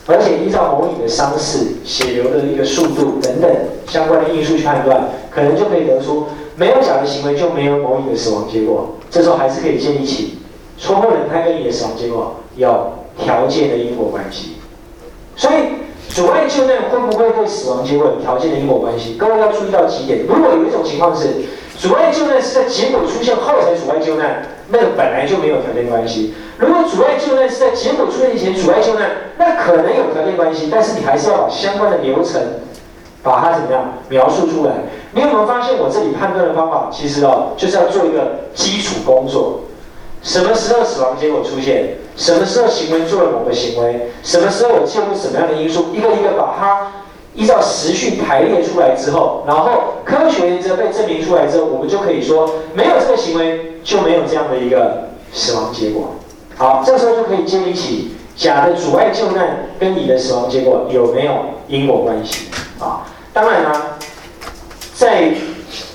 而且依照某乙的伤势、血流的一个速度等等相关的因素去判断，可能就可以得出没有甲的行为就没有某乙的死亡结果。这时候还是可以建立起戳破轮胎跟乙的死亡结果有条件的因果关系。所以阻碍救难会不会对死亡结果有条件的因果关系？各位要注意到几点。如果有一种情况是阻碍救难是在结果出现后才阻碍救难，那个本来就没有条件关系。如果阻碍救难是在结果出现以前阻碍救难，那可能有条件关系，但是你还是要把相关的流程，把它怎么样描述出来。你有没有发现我这里判断的方法，其实哦就是要做一个基础工作。什么时候死亡结果出现？什么时候行为做了某个行为？什么时候有介入什么样的因素？一个一个把它依照时序排列出来之后，然后科学原则被证明出来之后，我们就可以说，没有这个行为就没有这样的一个死亡结果。好，这时候就可以建立起甲的阻碍救难跟乙的死亡结果有没有因果关系啊？当然啦，在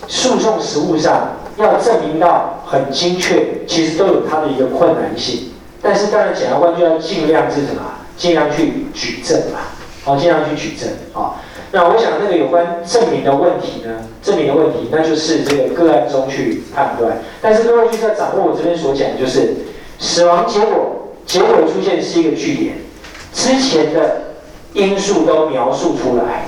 诉讼实务上要证明到很精确，其实都有它的一个困难性。但是当然，检察官就要尽量是什么？尽量去举证嘛，好，尽量去举证啊。那我想那个有关证明的问题呢，证明的问题，那就是这个个案中去判断。但是各位就是要掌握我这边所讲，就是。死亡结果结果出现是一个据点，之前的因素都描述出来，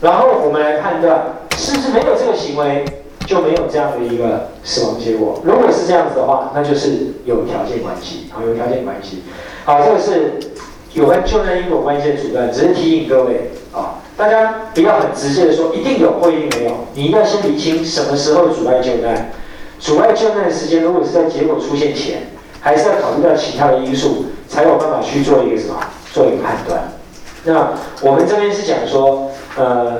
然后我们来判断是不是没有这个行为就没有这样的一个死亡结果。如果是这样子的话，那就是有条件关系，好，有条件关系。好，这个是有关救难因果关系的阻断，只是提醒各位啊，大家不要很直接的说一定有或一定没有，你一定要先理清什么时候阻碍救难，阻碍救难的时间如果是在结果出现前。还是要考虑到其他的因素，才有办法去做一个什么，做一个判断。那我们这边是讲说，呃，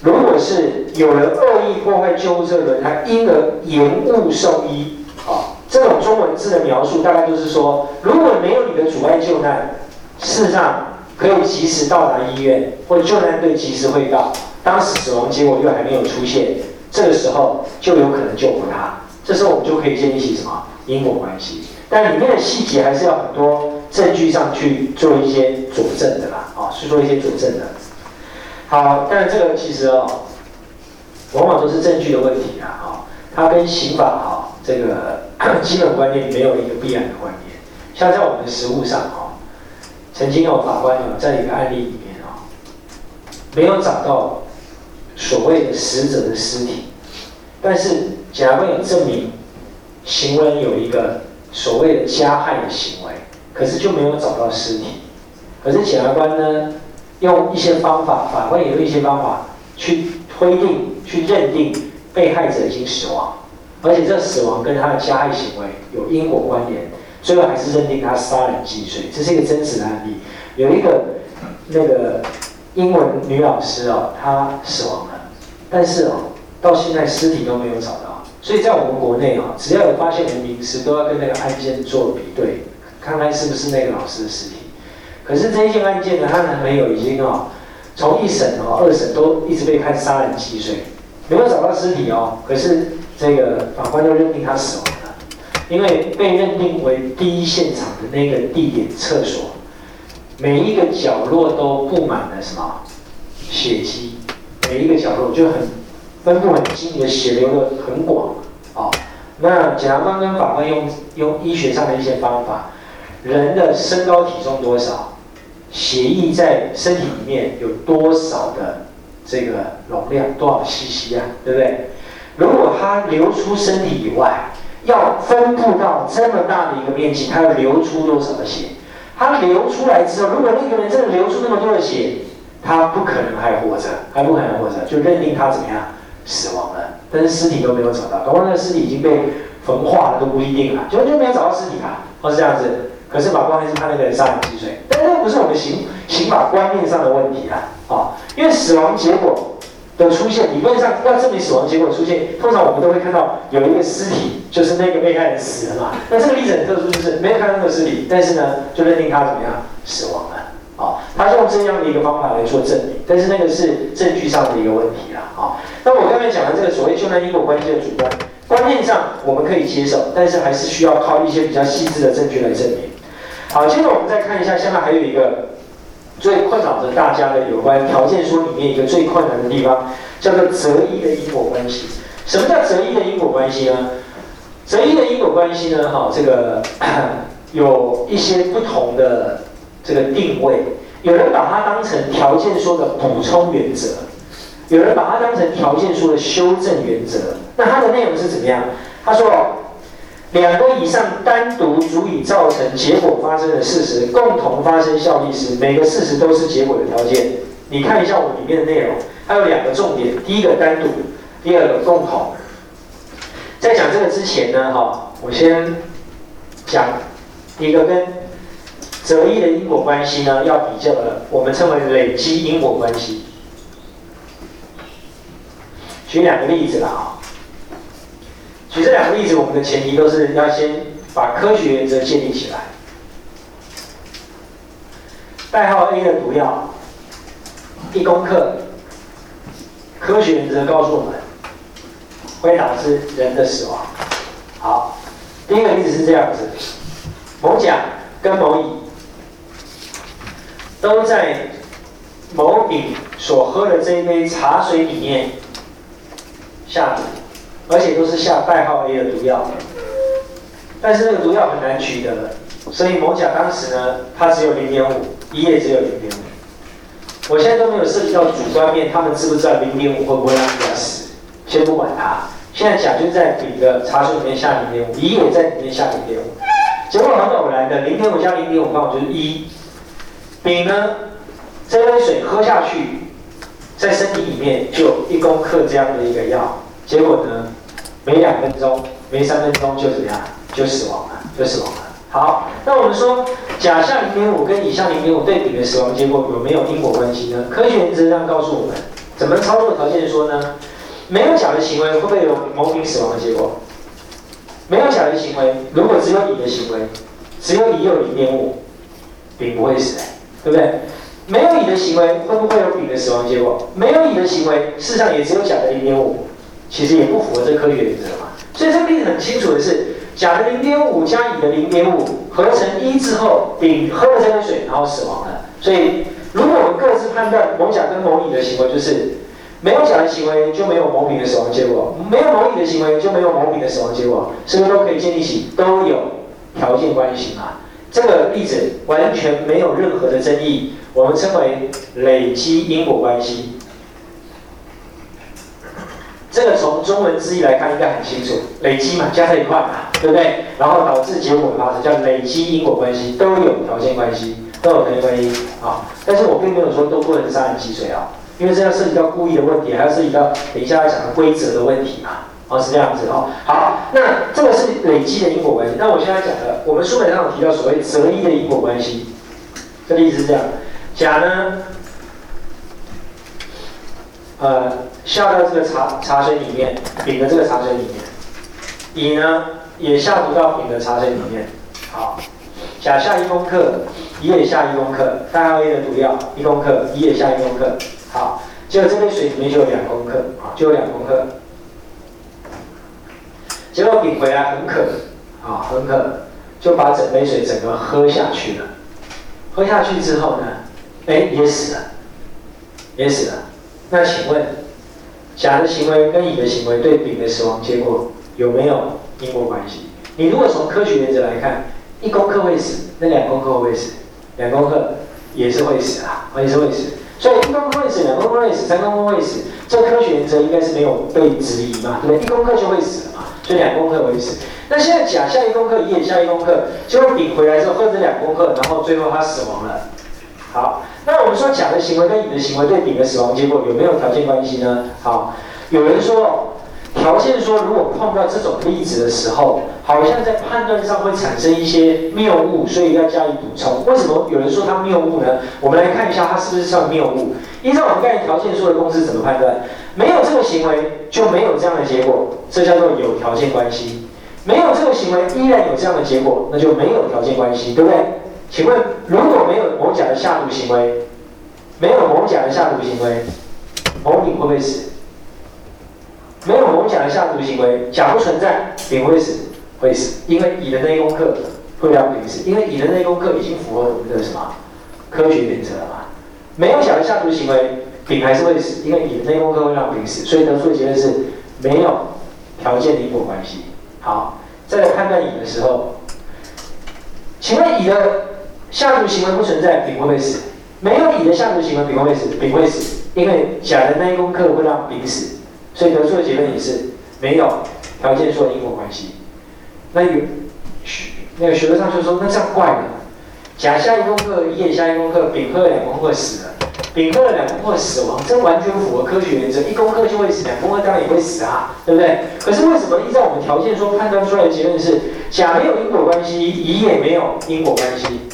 如果是有人恶意破坏救护车轮胎，因而延误送医，啊，这种中文字的描述大概就是说，如果没有你的阻碍救难，事实上可以及时到达医院，或救难队及时会到，当时死亡结果又还没有出现，这个时候就有可能救活他。这时候我们就可以建立起什么因果关系。但里面的细节还是要很多证据上去做一些佐证的啦，啊，去做一些佐证的。好，但这个其实哦，往往都是证据的问题啊，啊，它跟刑法哈这个 基本观念没有一个必然的观念。像在我们的实务上啊，曾经有法官有在一个案例里面啊，没有找到所谓的死者的尸体，但是检察官有证明行为人有一个。所谓的加害的行为，可是就没有找到尸体。可是检察官呢，用一些方法，法官也用一些方法去推定、去认定被害者已经死亡，而且这死亡跟他的加害行为有因果关联，最后还是认定他杀人既遂。这是一个真实的案例。有一个那个英文女老师哦，她死亡了，但是哦，到现在尸体都没有找到。所以在我们国内啊，只要有发现无名尸，都要跟那个案件做比对，看看是不是那个老师的尸体。可是这一件案件呢，他男朋友已经哦，从一审哦、二审都一直被判杀人既遂，没有找到尸体哦。可是这个法官就认定他死亡了，因为被认定为第一现场的那个地点厕所，每一个角落都布满了什么血迹，每一个角落就很。分布很均匀的血流的很广，啊，那检察官跟法官用用医学上的一些方法，人的身高体重多少，血液在身体里面有多少的这个容量，多少 CC 啊，对不对？如果它流出身体以外，要分布到这么大的一个面积，它要流出多少的血？它流出来之后，如果那个人真的流出那么多的血，他不可能还活着，还不可能活着，就认定他怎么样死亡了。但是尸体都没有找到，搞不好那个尸体已经被焚化了都不一定啊，就就没有找到尸体啊，或是这样子。可是法官还是判那个人杀人未遂，但是不是我们刑刑法观念上的问题啊，啊，因为死亡结果。的出现，理论上要证明死亡结果出现，通常我们都会看到有一个尸体，就是那个被害人死了嘛。那这个例子很特殊，就是没有看到那个尸体，但是呢，就认定他怎么样死亡了。啊，他用这样的一个方法来做证明，但是那个是证据上的一个问题啦。啊，那我刚才讲的这个所谓救难因果关系的主观，观念上我们可以接受，但是还是需要靠一些比较细致的证据来证明。好，接着我们再看一下，下面还有一个。最困扰着大家的有关条件说里面一个最困难的地方，叫做择一的因果关系。什么叫择一的因果关系呢？择一的因果关系呢？哈，这个 有一些不同的这个定位。有人把它当成条件说的补充原则，有人把它当成条件说的修正原则。那它的内容是怎么样？他说。两个以上单独足以造成结果发生的事实，共同发生效力时，每个事实都是结果的条件。你看一下我里面的内容，它有两个重点：第一个单独，第二个共同。在讲这个之前呢，哈，我先讲一个跟择一的因果关系呢，要比较的，我们称为累积因果关系。举两个例子了啊。举这两个例子，我们的前提都是要先把科学原则建立起来。代号 A 的毒药，一公克，科学原则告诉我们会导致人的死亡。好，第一个例子是这样子：某甲跟某乙都在某丙所喝的这一杯茶水里面下毒。而且都是下代号 A 的毒药，但是那个毒药很难取得，所以某甲当时呢，他只有零点五，一也只有零点五。我现在都没有涉及到主观面，他们知不知道零点五会不会让人家死？先不管他，现在甲就在丙的茶水里面下零点五，乙也在里面下零点五，结果很偶然的，零点五加零点五刚好就是一。丙呢，这杯水喝下去，在身体里面就有一公克这样的一个药，结果呢？没两分钟，没三分钟就怎么样，就死亡了，就死亡了。好，那我们说甲下零点五跟乙下零点五对比的死亡结果有没有因果关系呢？科学原则上告诉我们，怎么操作条件说呢？没有甲的行为会不会有某丙死亡的结果？没有甲的行为，如果只有乙的行为，只有乙有零点五，丙不会死，对不对？没有乙的行为，会不会有丙的死亡结果？没有乙的行为，事实上也只有甲的零点五。其实也不符合这科学原则嘛，所以这个例子很清楚的是，甲的零点五加乙的零点五合成一之后，丙喝了这杯水，然后死亡了。所以，如果我们各自判断某甲跟某乙的行为，就是没有甲的行为就没有某丙的死亡结果，没有某乙的行为就没有某丙的死亡结果，是不是都可以建立起都有条件关系嘛？这个例子完全没有任何的争议，我们称为累积因果关系。这个从中文字义来看应该很清楚，累积嘛，加在一块嘛，对不对？然后导致结果发生叫累积因果关系，都有条件关系，都有条件关系啊。但是我并没有说都不能杀人击水啊，因为这要涉及到故意的问题，还要涉及到等一下要讲的规则的问题嘛。哦，是这样子哦。好，那这个是累积的因果关系。那我现在讲的，我们书本上有提到所谓择一的因果关系，这例子是这样，甲呢？呃，下到这个茶茶水里面，丙的这个茶水里面，乙呢也下毒到丙的茶水里面。好，甲下一公克，乙也下一公克，代号 A 的毒药一公克，乙也下一公克。好，结果这杯水里面就有两公克，啊，就有两公克。结果丙回来很渴，啊，很渴，就把整杯水整个喝下去了。喝下去之后呢，哎，也死了，也死了。那请问，甲的行为跟乙的行为对丙的死亡结果有没有因果关系？你如果从科学原则来看，一公克会死，那两公克会死？两公克也是会死啊，也是会死。所以一公克会死，两公克会死，三公克会死，这科学原则应该是没有被质疑嘛，对不对？一公克就会死了嘛，所以两公克会死。那现在甲下一公克，乙也下一公克，结果丙回来之后喝这两公克，然后最后他死亡了。好，那我们说甲的行为跟乙的行为对丙的死亡结果有没有条件关系呢？好，有人说。条件说，如果碰到这种例子的时候，好像在判断上会产生一些谬误，所以要加以补充。为什么有人说它谬误呢？我们来看一下它是不是算谬误。依照我们刚才条件说的公式怎么判断？没有这个行为就没有这样的结果，这叫做有条件关系。没有这个行为依然有这样的结果，那就没有条件关系，对不对？请问如果没有某甲的下毒行为，没有某甲的下毒行为，某丙会不会死？没有某甲的下毒行为，甲不存在，丙会死，会死，因为乙的那一功课会让丙死，因为乙的那一功课已经符合我们的什么科学原则了嘛？没有甲的下毒行为，丙还是会死，因为乙的那一功课会让丙死，所以得出的结论是没有条件的因果关系。好，再来判断乙的时候，请问乙的下毒行为不存在，丙会不会死？没有乙的下毒行为，丙会不会死？丙会死，因为甲的那一功课会让丙死。所以得出的结论也是没有条件说因果关系。那有学那个学者上就说，那这样怪了。甲下一功课，乙也下一功课，丙喝了两功课死了，丙喝了两功课死亡，这完全符合科学原则，一功课就会死，两功课当然也会死啊，对不对？可是为什么依照我们条件说判断出来的结论是甲没有因果关系，乙也没有因果关系？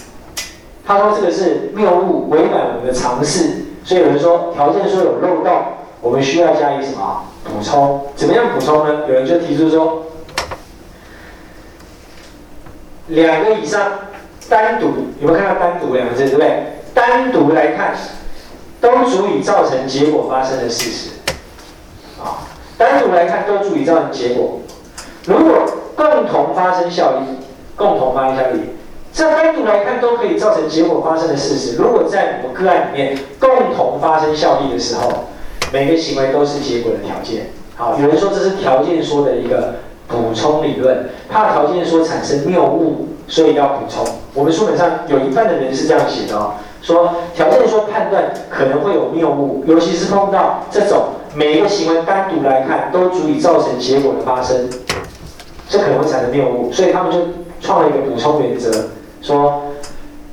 他说这个是谬误，违反我们的常识。所以有人说条件说有漏洞，我们需要加以什么？补充怎么样补充呢？有人就提出说，两个以上单独有没有看到“单独”两个字，对不对？单独来看，都足以造成结果发生的事实。啊，单独来看都足以造成结果。如果共同发生效力，共同发生效力，这单独来看都可以造成结果发生的事实。如果在我们个案里面共同发生效力的时候，每个行为都是结果的条件。好，有人说这是条件说的一个补充理论，怕条件说产生谬误，所以要补充。我们书本上有一半的人是这样写的哦，说条件说判断可能会有谬误，尤其是碰到这种每一个行为单独来看都足以造成结果的发生，这可能会产生谬误，所以他们就创了一个补充原则，说。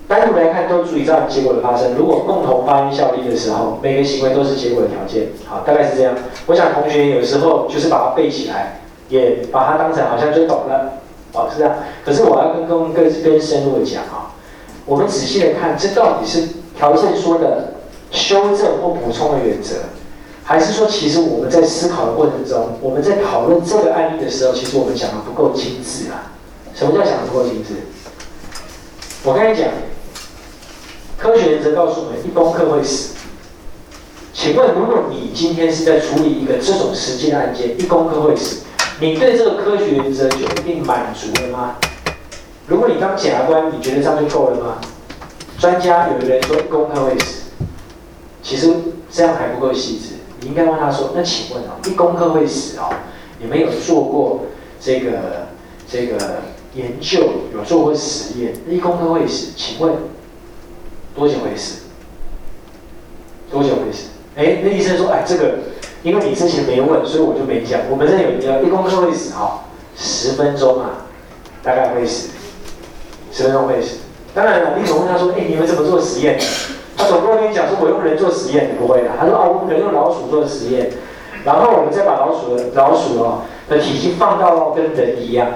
单独来看都足以造成结果的发生。如果共同发生效力的时候，每个行为都是结果的条件。好，大概是这样。我想同学有时候就是把它背起来，也把它当成好像就懂了。好，是这样。可是我要跟更更更深入的讲啊，我们仔细的看，这到底是条件说的修正或补充的原则，还是说其实我们在思考的过程中，我们在讨论这个案例的时候，其实我们讲的不够精致啊？什么叫讲的不够精致？我刚才讲。科学原则告诉我们，一公克会死。请问，如果你今天是在处理一个这种实际的案件，一公克会死，你对这个科学原则就一定满足了吗？如果你当检察官，你觉得这样就够了吗？专家有的人说一公克会死，其实这样还不够细致。你应该问他说：“那请问啊，一公克会死哦？你们有做过这个这个研究，有做过实验？一公克会死，请问？”多久会死？多久会死？哎，那医生说，哎，这个因为你之前没问，所以我就没讲。我们这有一个一公克会死哈，十分钟啊，大概会死，十分钟会死。当然了，你总问他说，哎，你们怎么做实验？他总不会跟你讲说，我用人做实验，你不会的。他说，哦，我们可能用老鼠做实验，然后我们再把老鼠的老鼠哦的体积放到跟人一样。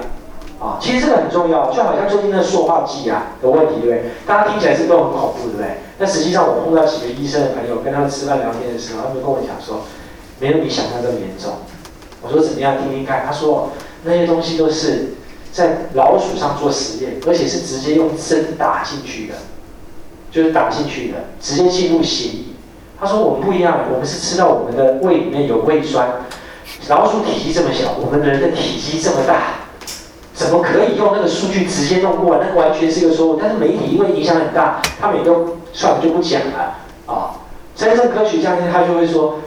啊，其实这个很重要，就好像最近那塑化剂啊的问题，对不对？大家听起来是都很恐怖，对不对？但实际上，我碰到几个医生的朋友，跟他们吃饭聊天的时候，他们跟我讲说，没有你想象这么严重。我说怎么样？听听看。他说那些东西都是在老鼠上做实验，而且是直接用针打进去的，就是打进去的，直接进入血液。他说我们不一样，我们是吃到我们的胃里面有胃酸，老鼠体积这么小，我们人的体积这么大。怎么可以用那个数据直接弄过来？那个完全是一个错误。但是媒体因为影响很大，他们也都算了就不讲了啊。真正科学家呢，他就会说，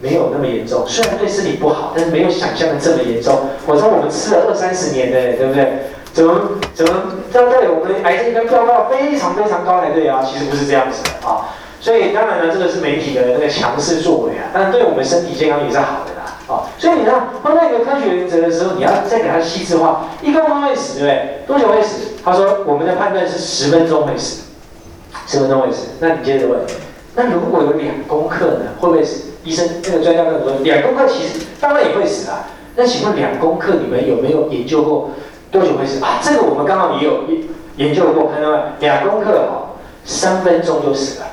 没有那么严重，虽然对身体不好，但是没有想象的这么严重。我说我们吃了二三十年的，对不对？怎么怎么在这里我们癌症应该飙到非常非常高才对啊？其实不是这样子的啊。所以当然呢，这个是媒体的那个强势作为啊，但对我们身体健康也是好的啦。啊，所以你看碰到一个科学原则的时候，你要再给它细致化，一公分会死，对不对？多久会死？他说我们的判断是十分钟会死，十分钟会死。那你接着问，那如果有两公克呢？会不会死？医生那个专家跟我说，两公克其实当然也会死啊。那请问两公克你们有没有研究过？多久会死啊？这个我们刚好也有研研究过，看到没？两公克哦，三分钟就死了。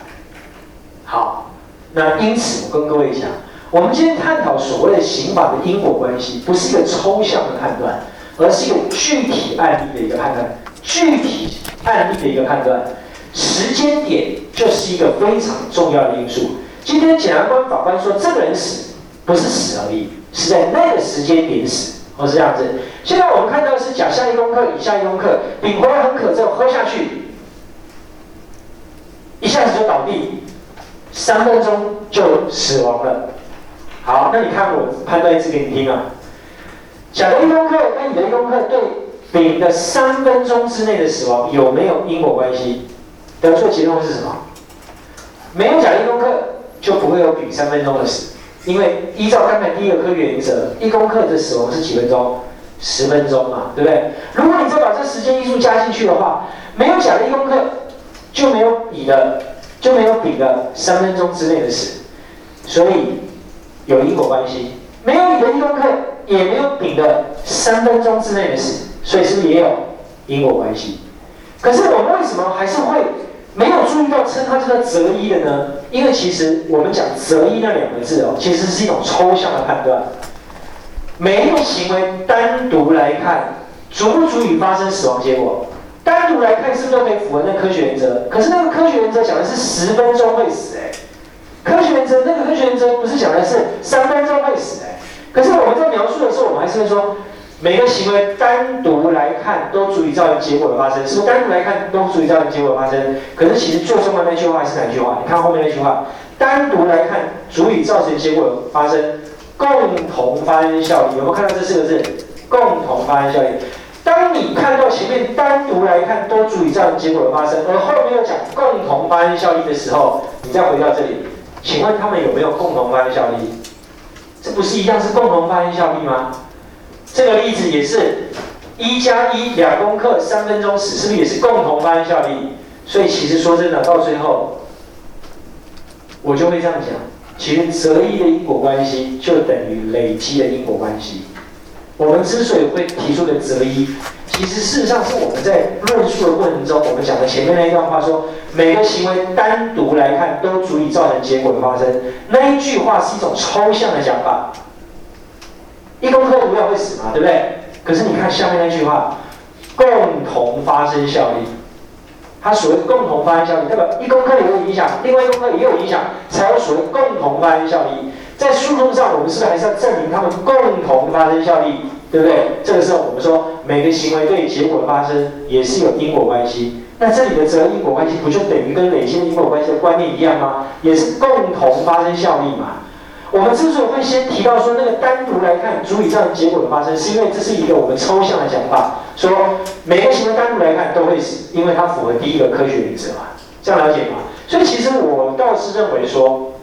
好，那因此我跟各位讲，我们今天探讨所谓的刑法的因果关系，不是一个抽象的判断，而是一个具体案例的一个判断。具体案例的一个判断，时间点就是一个非常重要的因素。今天检察官、法官说这个人死，不是死而已，是在那个时间点死。哦，是这样子。现在我们看到是甲下一公克，乙下一公克，丙回来很渴之后喝下去，一下子就倒地，三分钟就死亡了。好，那你看我判断一次给你听啊。甲的一公克跟乙的一公克对丙的三分钟之内的死亡有没有因果关系？得出的结论是什么？没有甲一公克，就不会有丙三分钟的死。因为依照刚才第一个科学原则，一公克的死亡是几分钟？十分钟嘛，对不对？如果你再把这时间因素加进去的话，没有甲的一公克，就没有乙的，就没有丙的三分钟之内的死，所以有因果关系。没有乙的一公克，也没有丙的三分钟之内的死，所以是不是也有因果关系？可是我们为什么还是会？没有注意到称它叫做择一的呢？因为其实我们讲择一那两个字哦，其实是一种抽象的判断。每一个行为单独来看，足不足以发生死亡结果？单独来看是不是都可以符合那科学原则？可是那个科学原则讲的是十分钟会死哎，科学原则那个科学原则不是讲的是三分钟会死哎。可是我们在描述的时候，我们还是会说。每个行为单独来看都足以造成结果的发生，是不是单独来看都足以造成结果的发生？可是其实最重要的那句话还是哪句话？你看后面那句话，单独来看足以造成结果的发生，共同发生效应。有没有看到这四个字？共同发生效应。当你看到前面单独来看都足以造成结果的发生，而后面又讲共同发生效应的时候，你再回到这里，请问他们有没有共同发生效力？这不是一样是共同发生效力吗？这个例子也是一加一两功课三分钟死，是不是也是共同发生效力？所以其实说真的，到最后我就会这样讲：，其实择一的因果关系就等于累积的因果关系。我们之所以会提出的择一，其实事实上是我们在论述的过程中，我们讲的前面那一段话说，每个行为单独来看都足以造成结果的发生，那一句话是一种抽象的讲法。一公克不要会死嘛，对不对？可是你看下面那句话，共同发生效力，它所谓共同发生效力，代表一公克也有影响，另外一公克也有影响，才有所谓共同发生效力。在诉讼上，我们是不是还是要证明他们共同发生效力，对不对？这个时候我们说每个行为对结果的发生也是有因果关系。那这里的责因果关系不就等于跟累积的因果关系的观念一样吗？也是共同发生效力嘛？我们之所以会先提到说那个单独来看足以造成结果的发生，是因为这是一个我们抽象的讲法，说每个行为单独来看都会是，因为它符合第一个科学原则嘛，这样了解吗？所以其实我倒是认为说，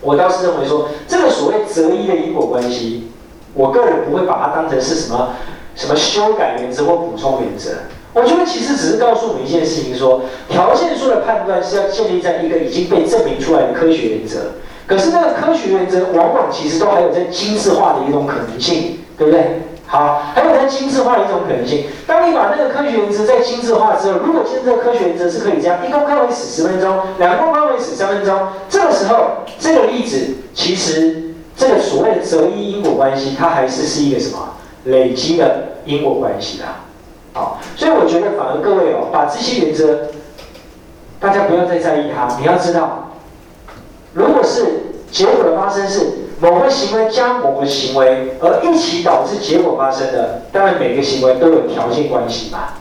我倒是认为说，这个所谓择一的因果关系，我个人不会把它当成是什么什么修改原则或补充原则，我觉得其实只是告诉我们一件事情，说条件数的判断是要建立在一个已经被证明出来的科学原则。可是那个科学原则往往其实都还有在精致化的一种可能性，对不对？好，还有它精致化的一种可能性。当你把那个科学原则在精致化之后，如果今天这个科学原则是可以这样，一公克为死十分钟，两公克为死三分钟，这个时候这个例子其实这个所谓的择一因果关系，它还是是一个什么累积的因果关系啦。好，所以我觉得反而各位哦，把这些原则大家不要再在意它，你要知道。如果是结果的发生是某个行为加某个行为而一起导致结果发生的，当然每个行为都有条件关系嘛。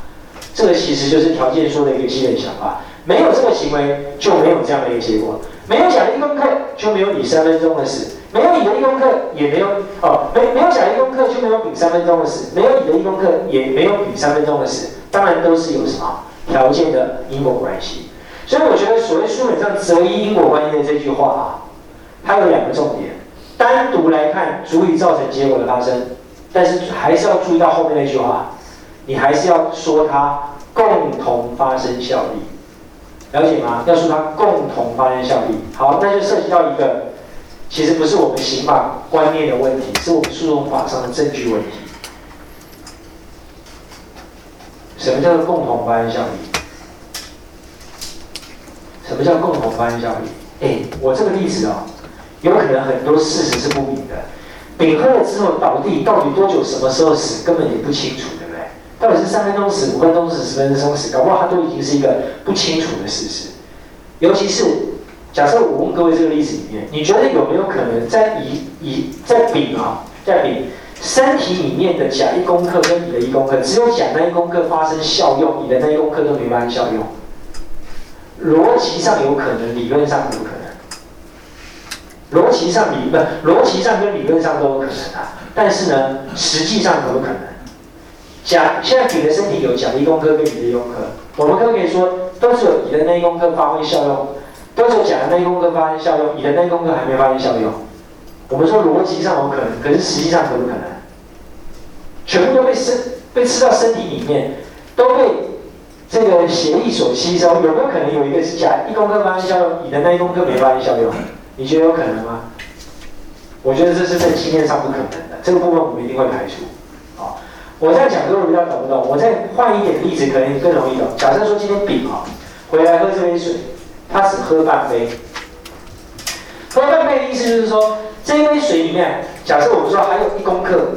这个其实就是条件说的一个基本想法。没有这个行为就没有这样的一个结果。没有甲的一公克就没有你三分钟的事。没有你的一公克也没有哦，没没有讲一公克就没有你三分钟的事，没有你的一公克也没有你三分钟的事，当然都是有什么条件的因果关系。所以我觉得所谓书本上择一因果关系的这句话啊，它有两个重点，单独来看足以造成结果的发生，但是还是要注意到后面那句话，你还是要说它共同发生效力，了解吗？要说它共同发生效力。好，那就涉及到一个。其实不是我们刑法观念的问题，是我们诉讼法上的证据问题。什么叫做共同发生效力？什么叫共同发生效力？哎，我这个例子哦，有可能很多事实是不明的。丙喝了之后倒地，到底多久、什么时候死，根本也不清楚，对不对？到底是三分钟死、五分钟死、十分钟死，搞不好它都已经是一个不清楚的事实，尤其是。假设我问各位这个例子里面，你觉得有没有可能在乙乙在丙啊，在丙身体里面的甲一公克跟乙的一公克，只有甲那一公克发生效用，乙的那一公克都没发生效用？逻辑上有可能，理论上有可能。逻辑上理不，逻辑上跟理论上都有可能啊。但是呢，实际上可不可能。甲现在丙的身体有甲一公克跟乙的一公克，我们可不可以说都是有乙的那一公克发挥效用？都是有甲的那一公克发挥效用，乙的那一公克还没发挥效用。我们说逻辑上有可能，可是实际上可不可能？全部都被身被吃到身体里面，都被这个血液所吸收，有没有可能有一个是甲一公克发挥效用，乙的那一公克没发挥效用？你觉得有可能吗？我觉得这是在经验上不可能的，这个部分我们一定会排除。好，我在讲各位比较懂不懂？我再换一点例子，可能更容易懂。假设说今天丙啊回来喝这杯水。他只喝半杯，喝半杯的意思就是说，这杯水里面，假设我们说还有一公克，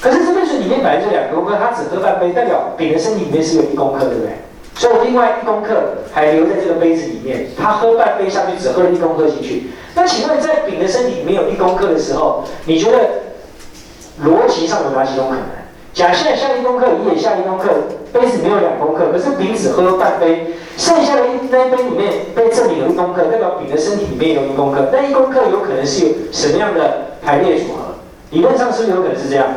可是这杯水里面本来就两公克，他只喝半杯，代表丙的身体里面是有一公克，对不对？所以另外一公克还留在这个杯子里面，他喝半杯下去只喝了一公克进去。那请问在丙的身体里面有一公克的时候，你觉得逻辑上有哪几种可能？甲现在下一公克，乙也下一公克，杯子没有两公克，可是丙只喝了半杯。剩下的一那一杯里面被证明有一公克，代表丙的身体里面有一公克。那一公克有可能是有什么样的排列组合？理论上是不是有可能是这样？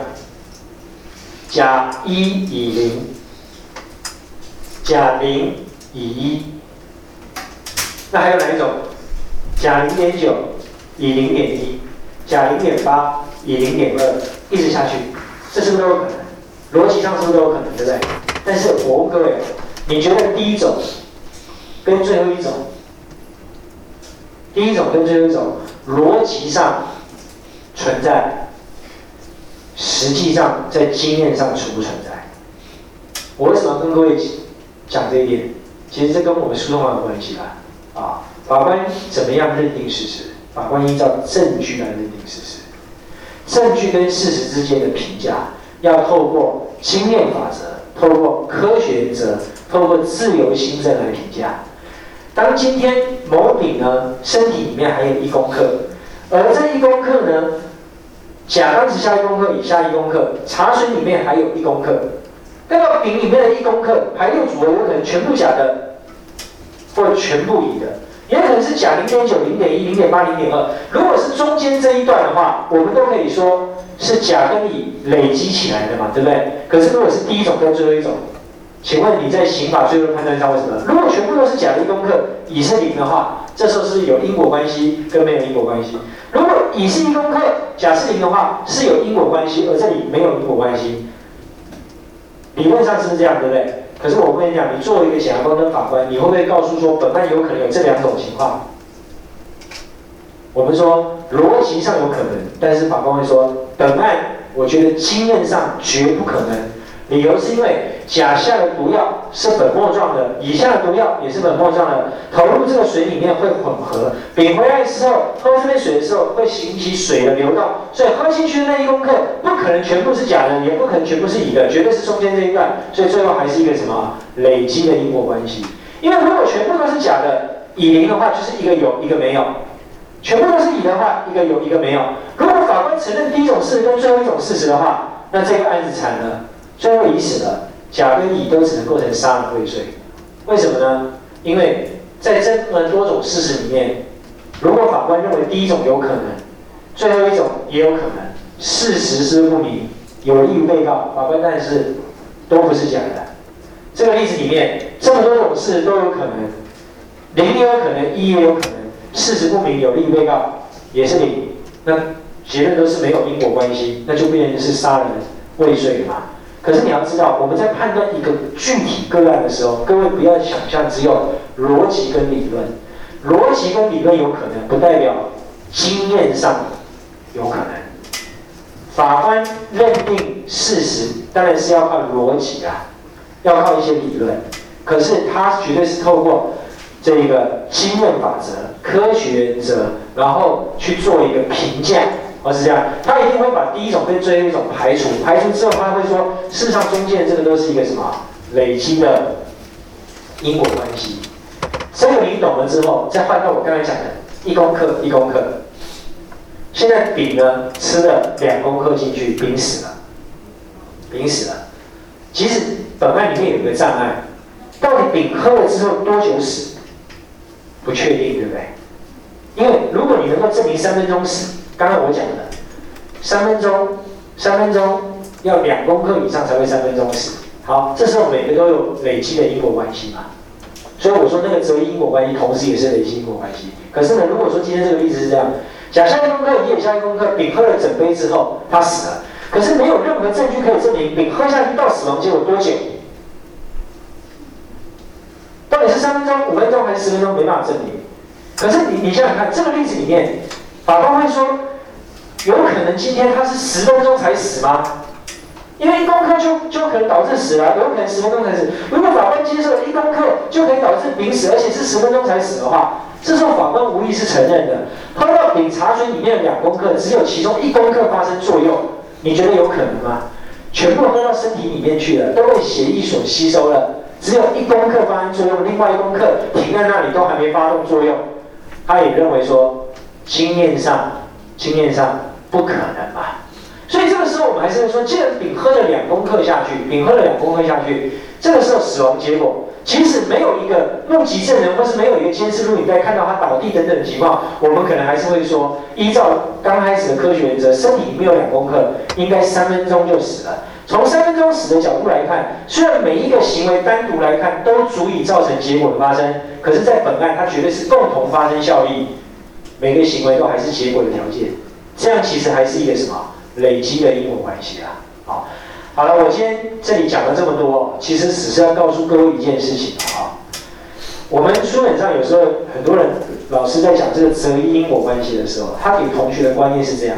甲一乙零，甲零乙一。那还有哪一种？甲零点九乙零点一，甲零点八乙零点二，一直下去，这是不是都有可能？逻辑上是不是都有可能？对不对？但是我问各位，你觉得第一种？跟最后一种，第一种跟最后一种逻辑上存在，实际上在经验上存不存在？我为什么跟各位讲这一点？其实这跟我们诉讼法有关系啦。啊，法官怎么样认定事实？法官依照证据来认定事实。证据跟事实之间的评价，要透过经验法则，透过科学原则，透过自由心证来评价。当今天某丙呢身体里面还有一公克，而这一公克呢，甲当时下一公克，乙下一公克，茶水里面还有一公克，那个丙里面的一公克排列组合有可能全部甲的，或者全部乙的，也可能是甲零点九、零点一、零点八、零点二。如果是中间这一段的话，我们都可以说是甲跟乙累积起来的嘛，对不对？可是如果是第一种跟最后一种。请问你在刑法最后判断上为什么？如果全部都是甲的一公克，乙是零的话，这时候是有因果关系跟没有因果关系。如果乙是一公克，甲是零的话，是有因果关系，而这里没有因果关系。理论上是这样，对不对？可是我跟你讲，你作为一个检察官跟法官，你会不会告诉说本案有可能有这两种情况？我们说逻辑上有可能，但是法官会说本案我觉得经验上绝不可能。理由是因为甲下的毒药是粉末状的，乙下的毒药也是粉末状的，投入这个水里面会混合。丙回来的时候喝这杯水的时候会引起水的流动，所以喝进去的那一公克不可能全部是甲的，也不可能全部是乙的，绝对是中间这一段。所以最后还是一个什么累积的因果关系？因为如果全部都是甲的，乙零的话就是一个有一个没有；全部都是乙的话，一个有一个没有。如果法官承认第一种事实跟最后一种事实的话，那这个案子惨了。最后乙死了，甲跟乙都只能构成杀人未遂，为什么呢？因为在这么多种事实里面，如果法官认为第一种有可能，最后一种也有可能，事实是不明，有利于被告，法官但是都不是假的。这个例子里面这么多种事都有可能，零也有可能，一也有可能，事实不明，有利于被告也是零，那结论都是没有因果关系，那就变成是杀人未遂嘛。可是你要知道，我们在判断一个具体个案的时候，各位不要想象只有逻辑跟理论，逻辑跟理论有可能，不代表经验上有可能。法官认定事实，当然是要靠逻辑啊，要靠一些理论。可是他绝对是透过这个经验法则、科学原则，然后去做一个评价。而是这样，他一定会把第一种跟最后一种排除，排除之后他会说，事实上中间这个都是一个什么累积的因果关系。这个你懂了之后，再换到我刚才讲的，一公克一公克。现在丙呢吃了两公克进去，丙死了，丙死了。其实本案里面有一个障碍，到底丙喝了之后多久死？不确定，对不对？因为如果你能够证明三分钟死。刚刚我讲的，三分钟，三分钟要两公克以上才会三分钟死。好，这时候每个都有累积的因果关系嘛，所以我说那个择因果关系，同时也是累积因果关系。可是呢，如果说今天这个例子是这样，甲下一公克，乙也下一公克，丙喝了整杯之后他死了，可是没有任何证据可以证明丙喝下去到死亡结果多久，到底是三分钟、五分钟还是十分钟，没办法证明。可是你你想想看，这个例子里面。法官会说：“有可能今天他是十分钟才死吗？因为一公克就就可能导致死了，有可能十分钟才死。如果法官接受了一公克就可以导致病死，而且是十分钟才死的话，这时候法官无疑是承认的。喝到丙茶水里面的两公克，只有其中一公克发生作用，你觉得有可能吗？全部喝到身体里面去了，都被血液所吸收了，只有一公克发生作用，另外一公克停在那里都还没发动作用。他也认为说。”经验上，经验上不可能嘛，所以这个时候我们还是会说，既然丙喝了两公克下去，丙喝了两公克下去，这个时候死亡结果，即使没有一个目击证人，或是没有一个监视录影带看到他倒地等等的情况，我们可能还是会说，依照刚开始的科学原则，身体没有两公克，应该三分钟就死了。从三分钟死的角度来看，虽然每一个行为单独来看都足以造成结果的发生，可是，在本案它绝对是共同发生效力。每个行为都还是结果的条件，这样其实还是一个什么累积的因果关系啊？好，好了，我今天这里讲了这么多，其实只是要告诉各位一件事情啊。我们书本上有时候很多人老师在讲这个择一因果关系的时候，他给同学的观念是这样：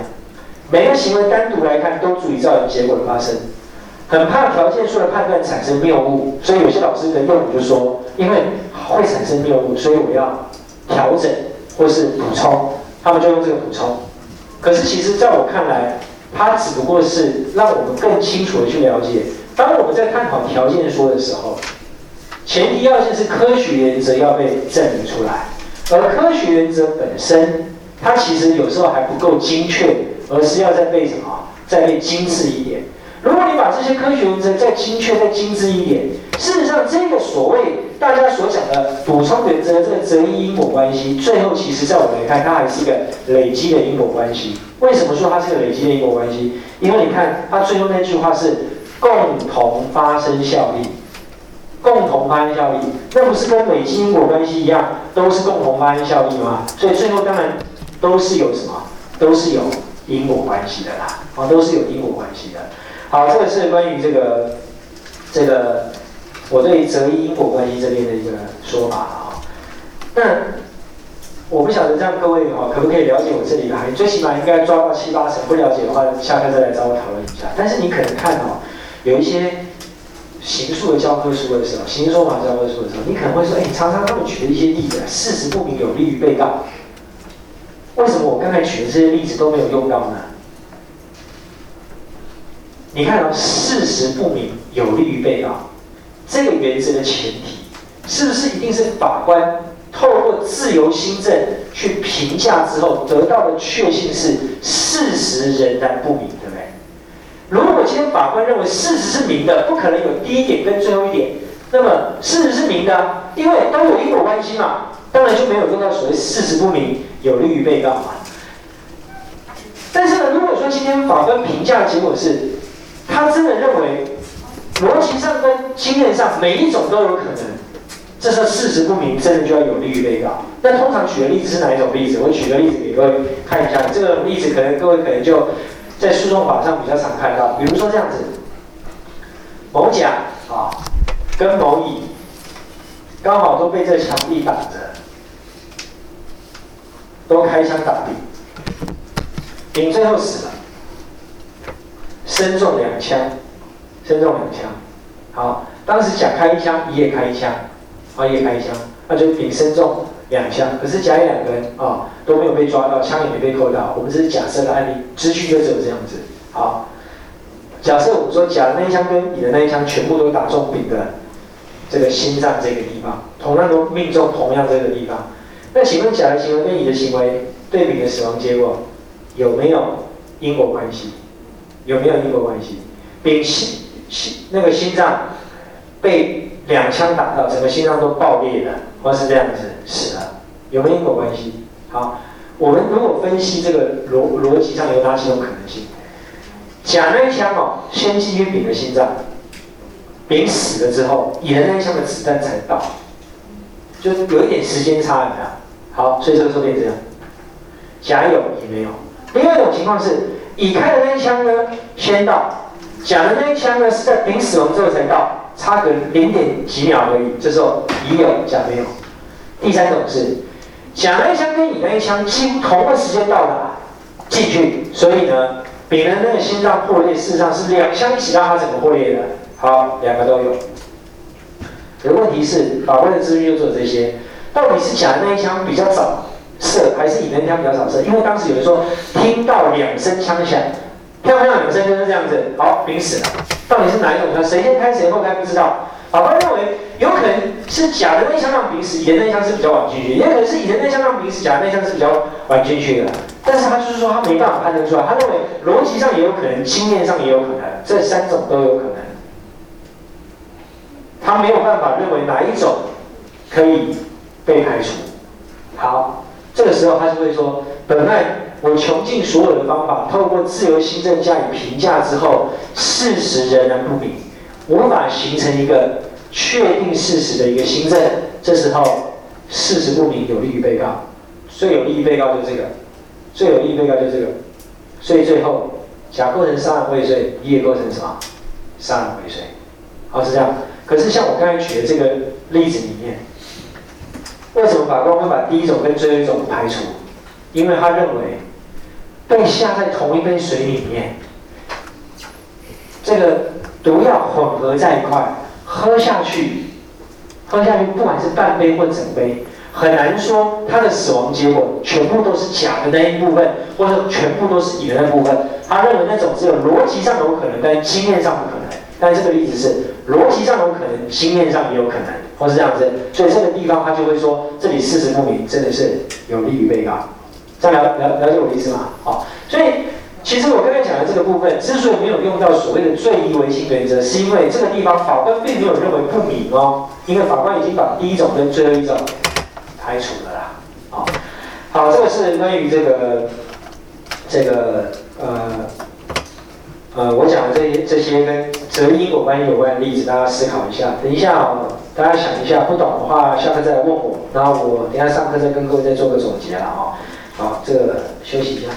每个行为单独来看都足以造成结果的发生，很怕条件数的判断产生谬误，所以有些老师的用语就说，因为会产生谬误，所以我要调整。或是补充，他们就用这个补充。可是其实在我看来，它只不过是让我们更清楚的去了解，当我们在探讨条件说的时候，前提要件是科学原则要被证明出来，而科学原则本身，它其实有时候还不够精确，而是要再被什么，再被精致一点。如果你把这些科学原则再精确、再精致一点，事实上，这个所谓大家所讲的补充原则，这个择一因果关系，最后其实在我们来看，它还是一个累积的因果关系。为什么说它是个累积的因果关系？因为你看，它最后那句话是共同发生效力，共同发生效力，那不是跟累积因果关系一样，都是共同发生效力吗？所以最后当然都是有什么，都是有因果关系的啦，啊，都是有因果关系的。好，这个是关于这个这个我对择一因果关系这边的一个说法啊。那我不晓得这样各位哈可不可以了解我这里的含义？最起码应该抓到七八成。不了解的话，下课再来找我讨论一下。但是你可能看哦，有一些刑诉的教科书的时候，刑诉法教科书的时候，你可能会说，哎，常常他们举的一些例子，事实不明，有利于被告。为什么我刚才举的这些例子都没有用到呢？你看到事实不明有利于被告这个原则的前提，是不是一定是法官透过自由心证去评价之后得到的确信是事实仍然不明，对不对？如果今天法官认为事实是明的，不可能有第一点跟最后一点，那么事实是明的，因为都有因果关系嘛，当然就没有用到所谓事实不明有利于被告嘛。但是呢，如果说今天法官评价的结果是，他真的认为逻辑上跟经验上每一种都有可能，这时候事实不明，真的就要有利于被告。那通常举的例子是哪一种例子？我举个例子给各位看一下，这个例子可能各位可能就在诉讼法上比较常看到，比如说这样子，某甲啊跟某乙刚好都被这墙壁挡着，都开枪打丙。丙最后死了，身中两枪，身中两枪。好，当时甲开一枪，乙也开一枪，啊，乙也开一枪，那就丙身中两枪。可是甲乙两个人啊都没有被抓到，枪也没被扣到。我们只是假设的案例，秩序就只有这样子。好，假设我们说甲的那一枪跟乙的那一枪全部都打中丙的这个心脏这个地方，同样都命中同样这个地方。那请问甲的行为跟乙的行为对丙的死亡结果？有没有因果关系？有没有因果关系？丙心心那个心脏被两枪打到，整个心脏都爆裂了，或是这样子死了，有没有因果关系？好，我们如果分析这个逻逻辑上有哪几种可能性？甲那一枪哦，先击于丙的心脏，丙死了之后，乙的那一枪的子弹才到，就是有一点时间差，有没有？好，所以这个时候变这样，甲有，乙没有。另外一种情况是，乙开的那一枪呢先到，甲的那一枪呢是在丙死亡之后才到，差个零点几秒而已。这时候乙有，甲没有。第三种是，甲那一枪跟乙那一枪几乎同个时间到达进去，所以呢，丙的那个心脏破裂，事实上是两枪一起让它整个破裂的。好，两个都有。可问题是，法官的资讯就做这些，到底是甲的那一枪比较早？射还是乙那枪比较少射，因为当时有人说听到两声枪响，漂亮两声就是这样子，好，丙死了。到底是哪一种枪？谁先开谁后开不知道。法官认为有可能是甲的那枪让丙死，乙的那枪是比较晚进去，也可能是乙的那枪让丙死，甲的那枪是比较晚进去的。但是他就是说他没办法判断出来，他认为逻辑上也有可能，经验上也有可能，这三种都有可能。他没有办法认为哪一种可以被排除。好。这个时候，他就会说：“本来我穷尽所有的方法，透过自由新政加以评价之后，事实仍然不明，无法形成一个确定事实的一个新政。这时候，事实不明有利于被告，最有利于被告就是这个，最有利于被告就是这个。所以最后，甲构成杀人未遂，乙也构成什么？杀人未遂。好，是这样。可是像我刚才举的这个例子里面。”为什么法官会把第一种跟最后一种排除？因为他认为被下在同一杯水里面，这个毒药混合在一块，喝下去，喝下去，不管是半杯或整杯，很难说他的死亡结果全部都是甲的那一部分，或者全部都是乙的那部分。他认为那种只有逻辑上有可能，但经验上不可能。但这个例子是逻辑上有可能，心念上也有可能。或是这样子，所以这个地方他就会说，这里事实不明，真的是有利于被告。这样了了了解我的意思吗？好，所以其实我刚才讲的这个部分，之所以没有用到所谓的罪疑唯亲原则，是因为这个地方法官并没有认为不明哦，因为法官已经把第一种跟最后一种排除了啦。好，好，这个是关于这个这个呃。呃，我讲的这些这些跟这个因果关系有关的例子，大家思考一下。等一下哦，大家想一下，不懂的话，下课再来问我。然后我等下上课再跟各位再做个总结了啊。好，这个休息一下。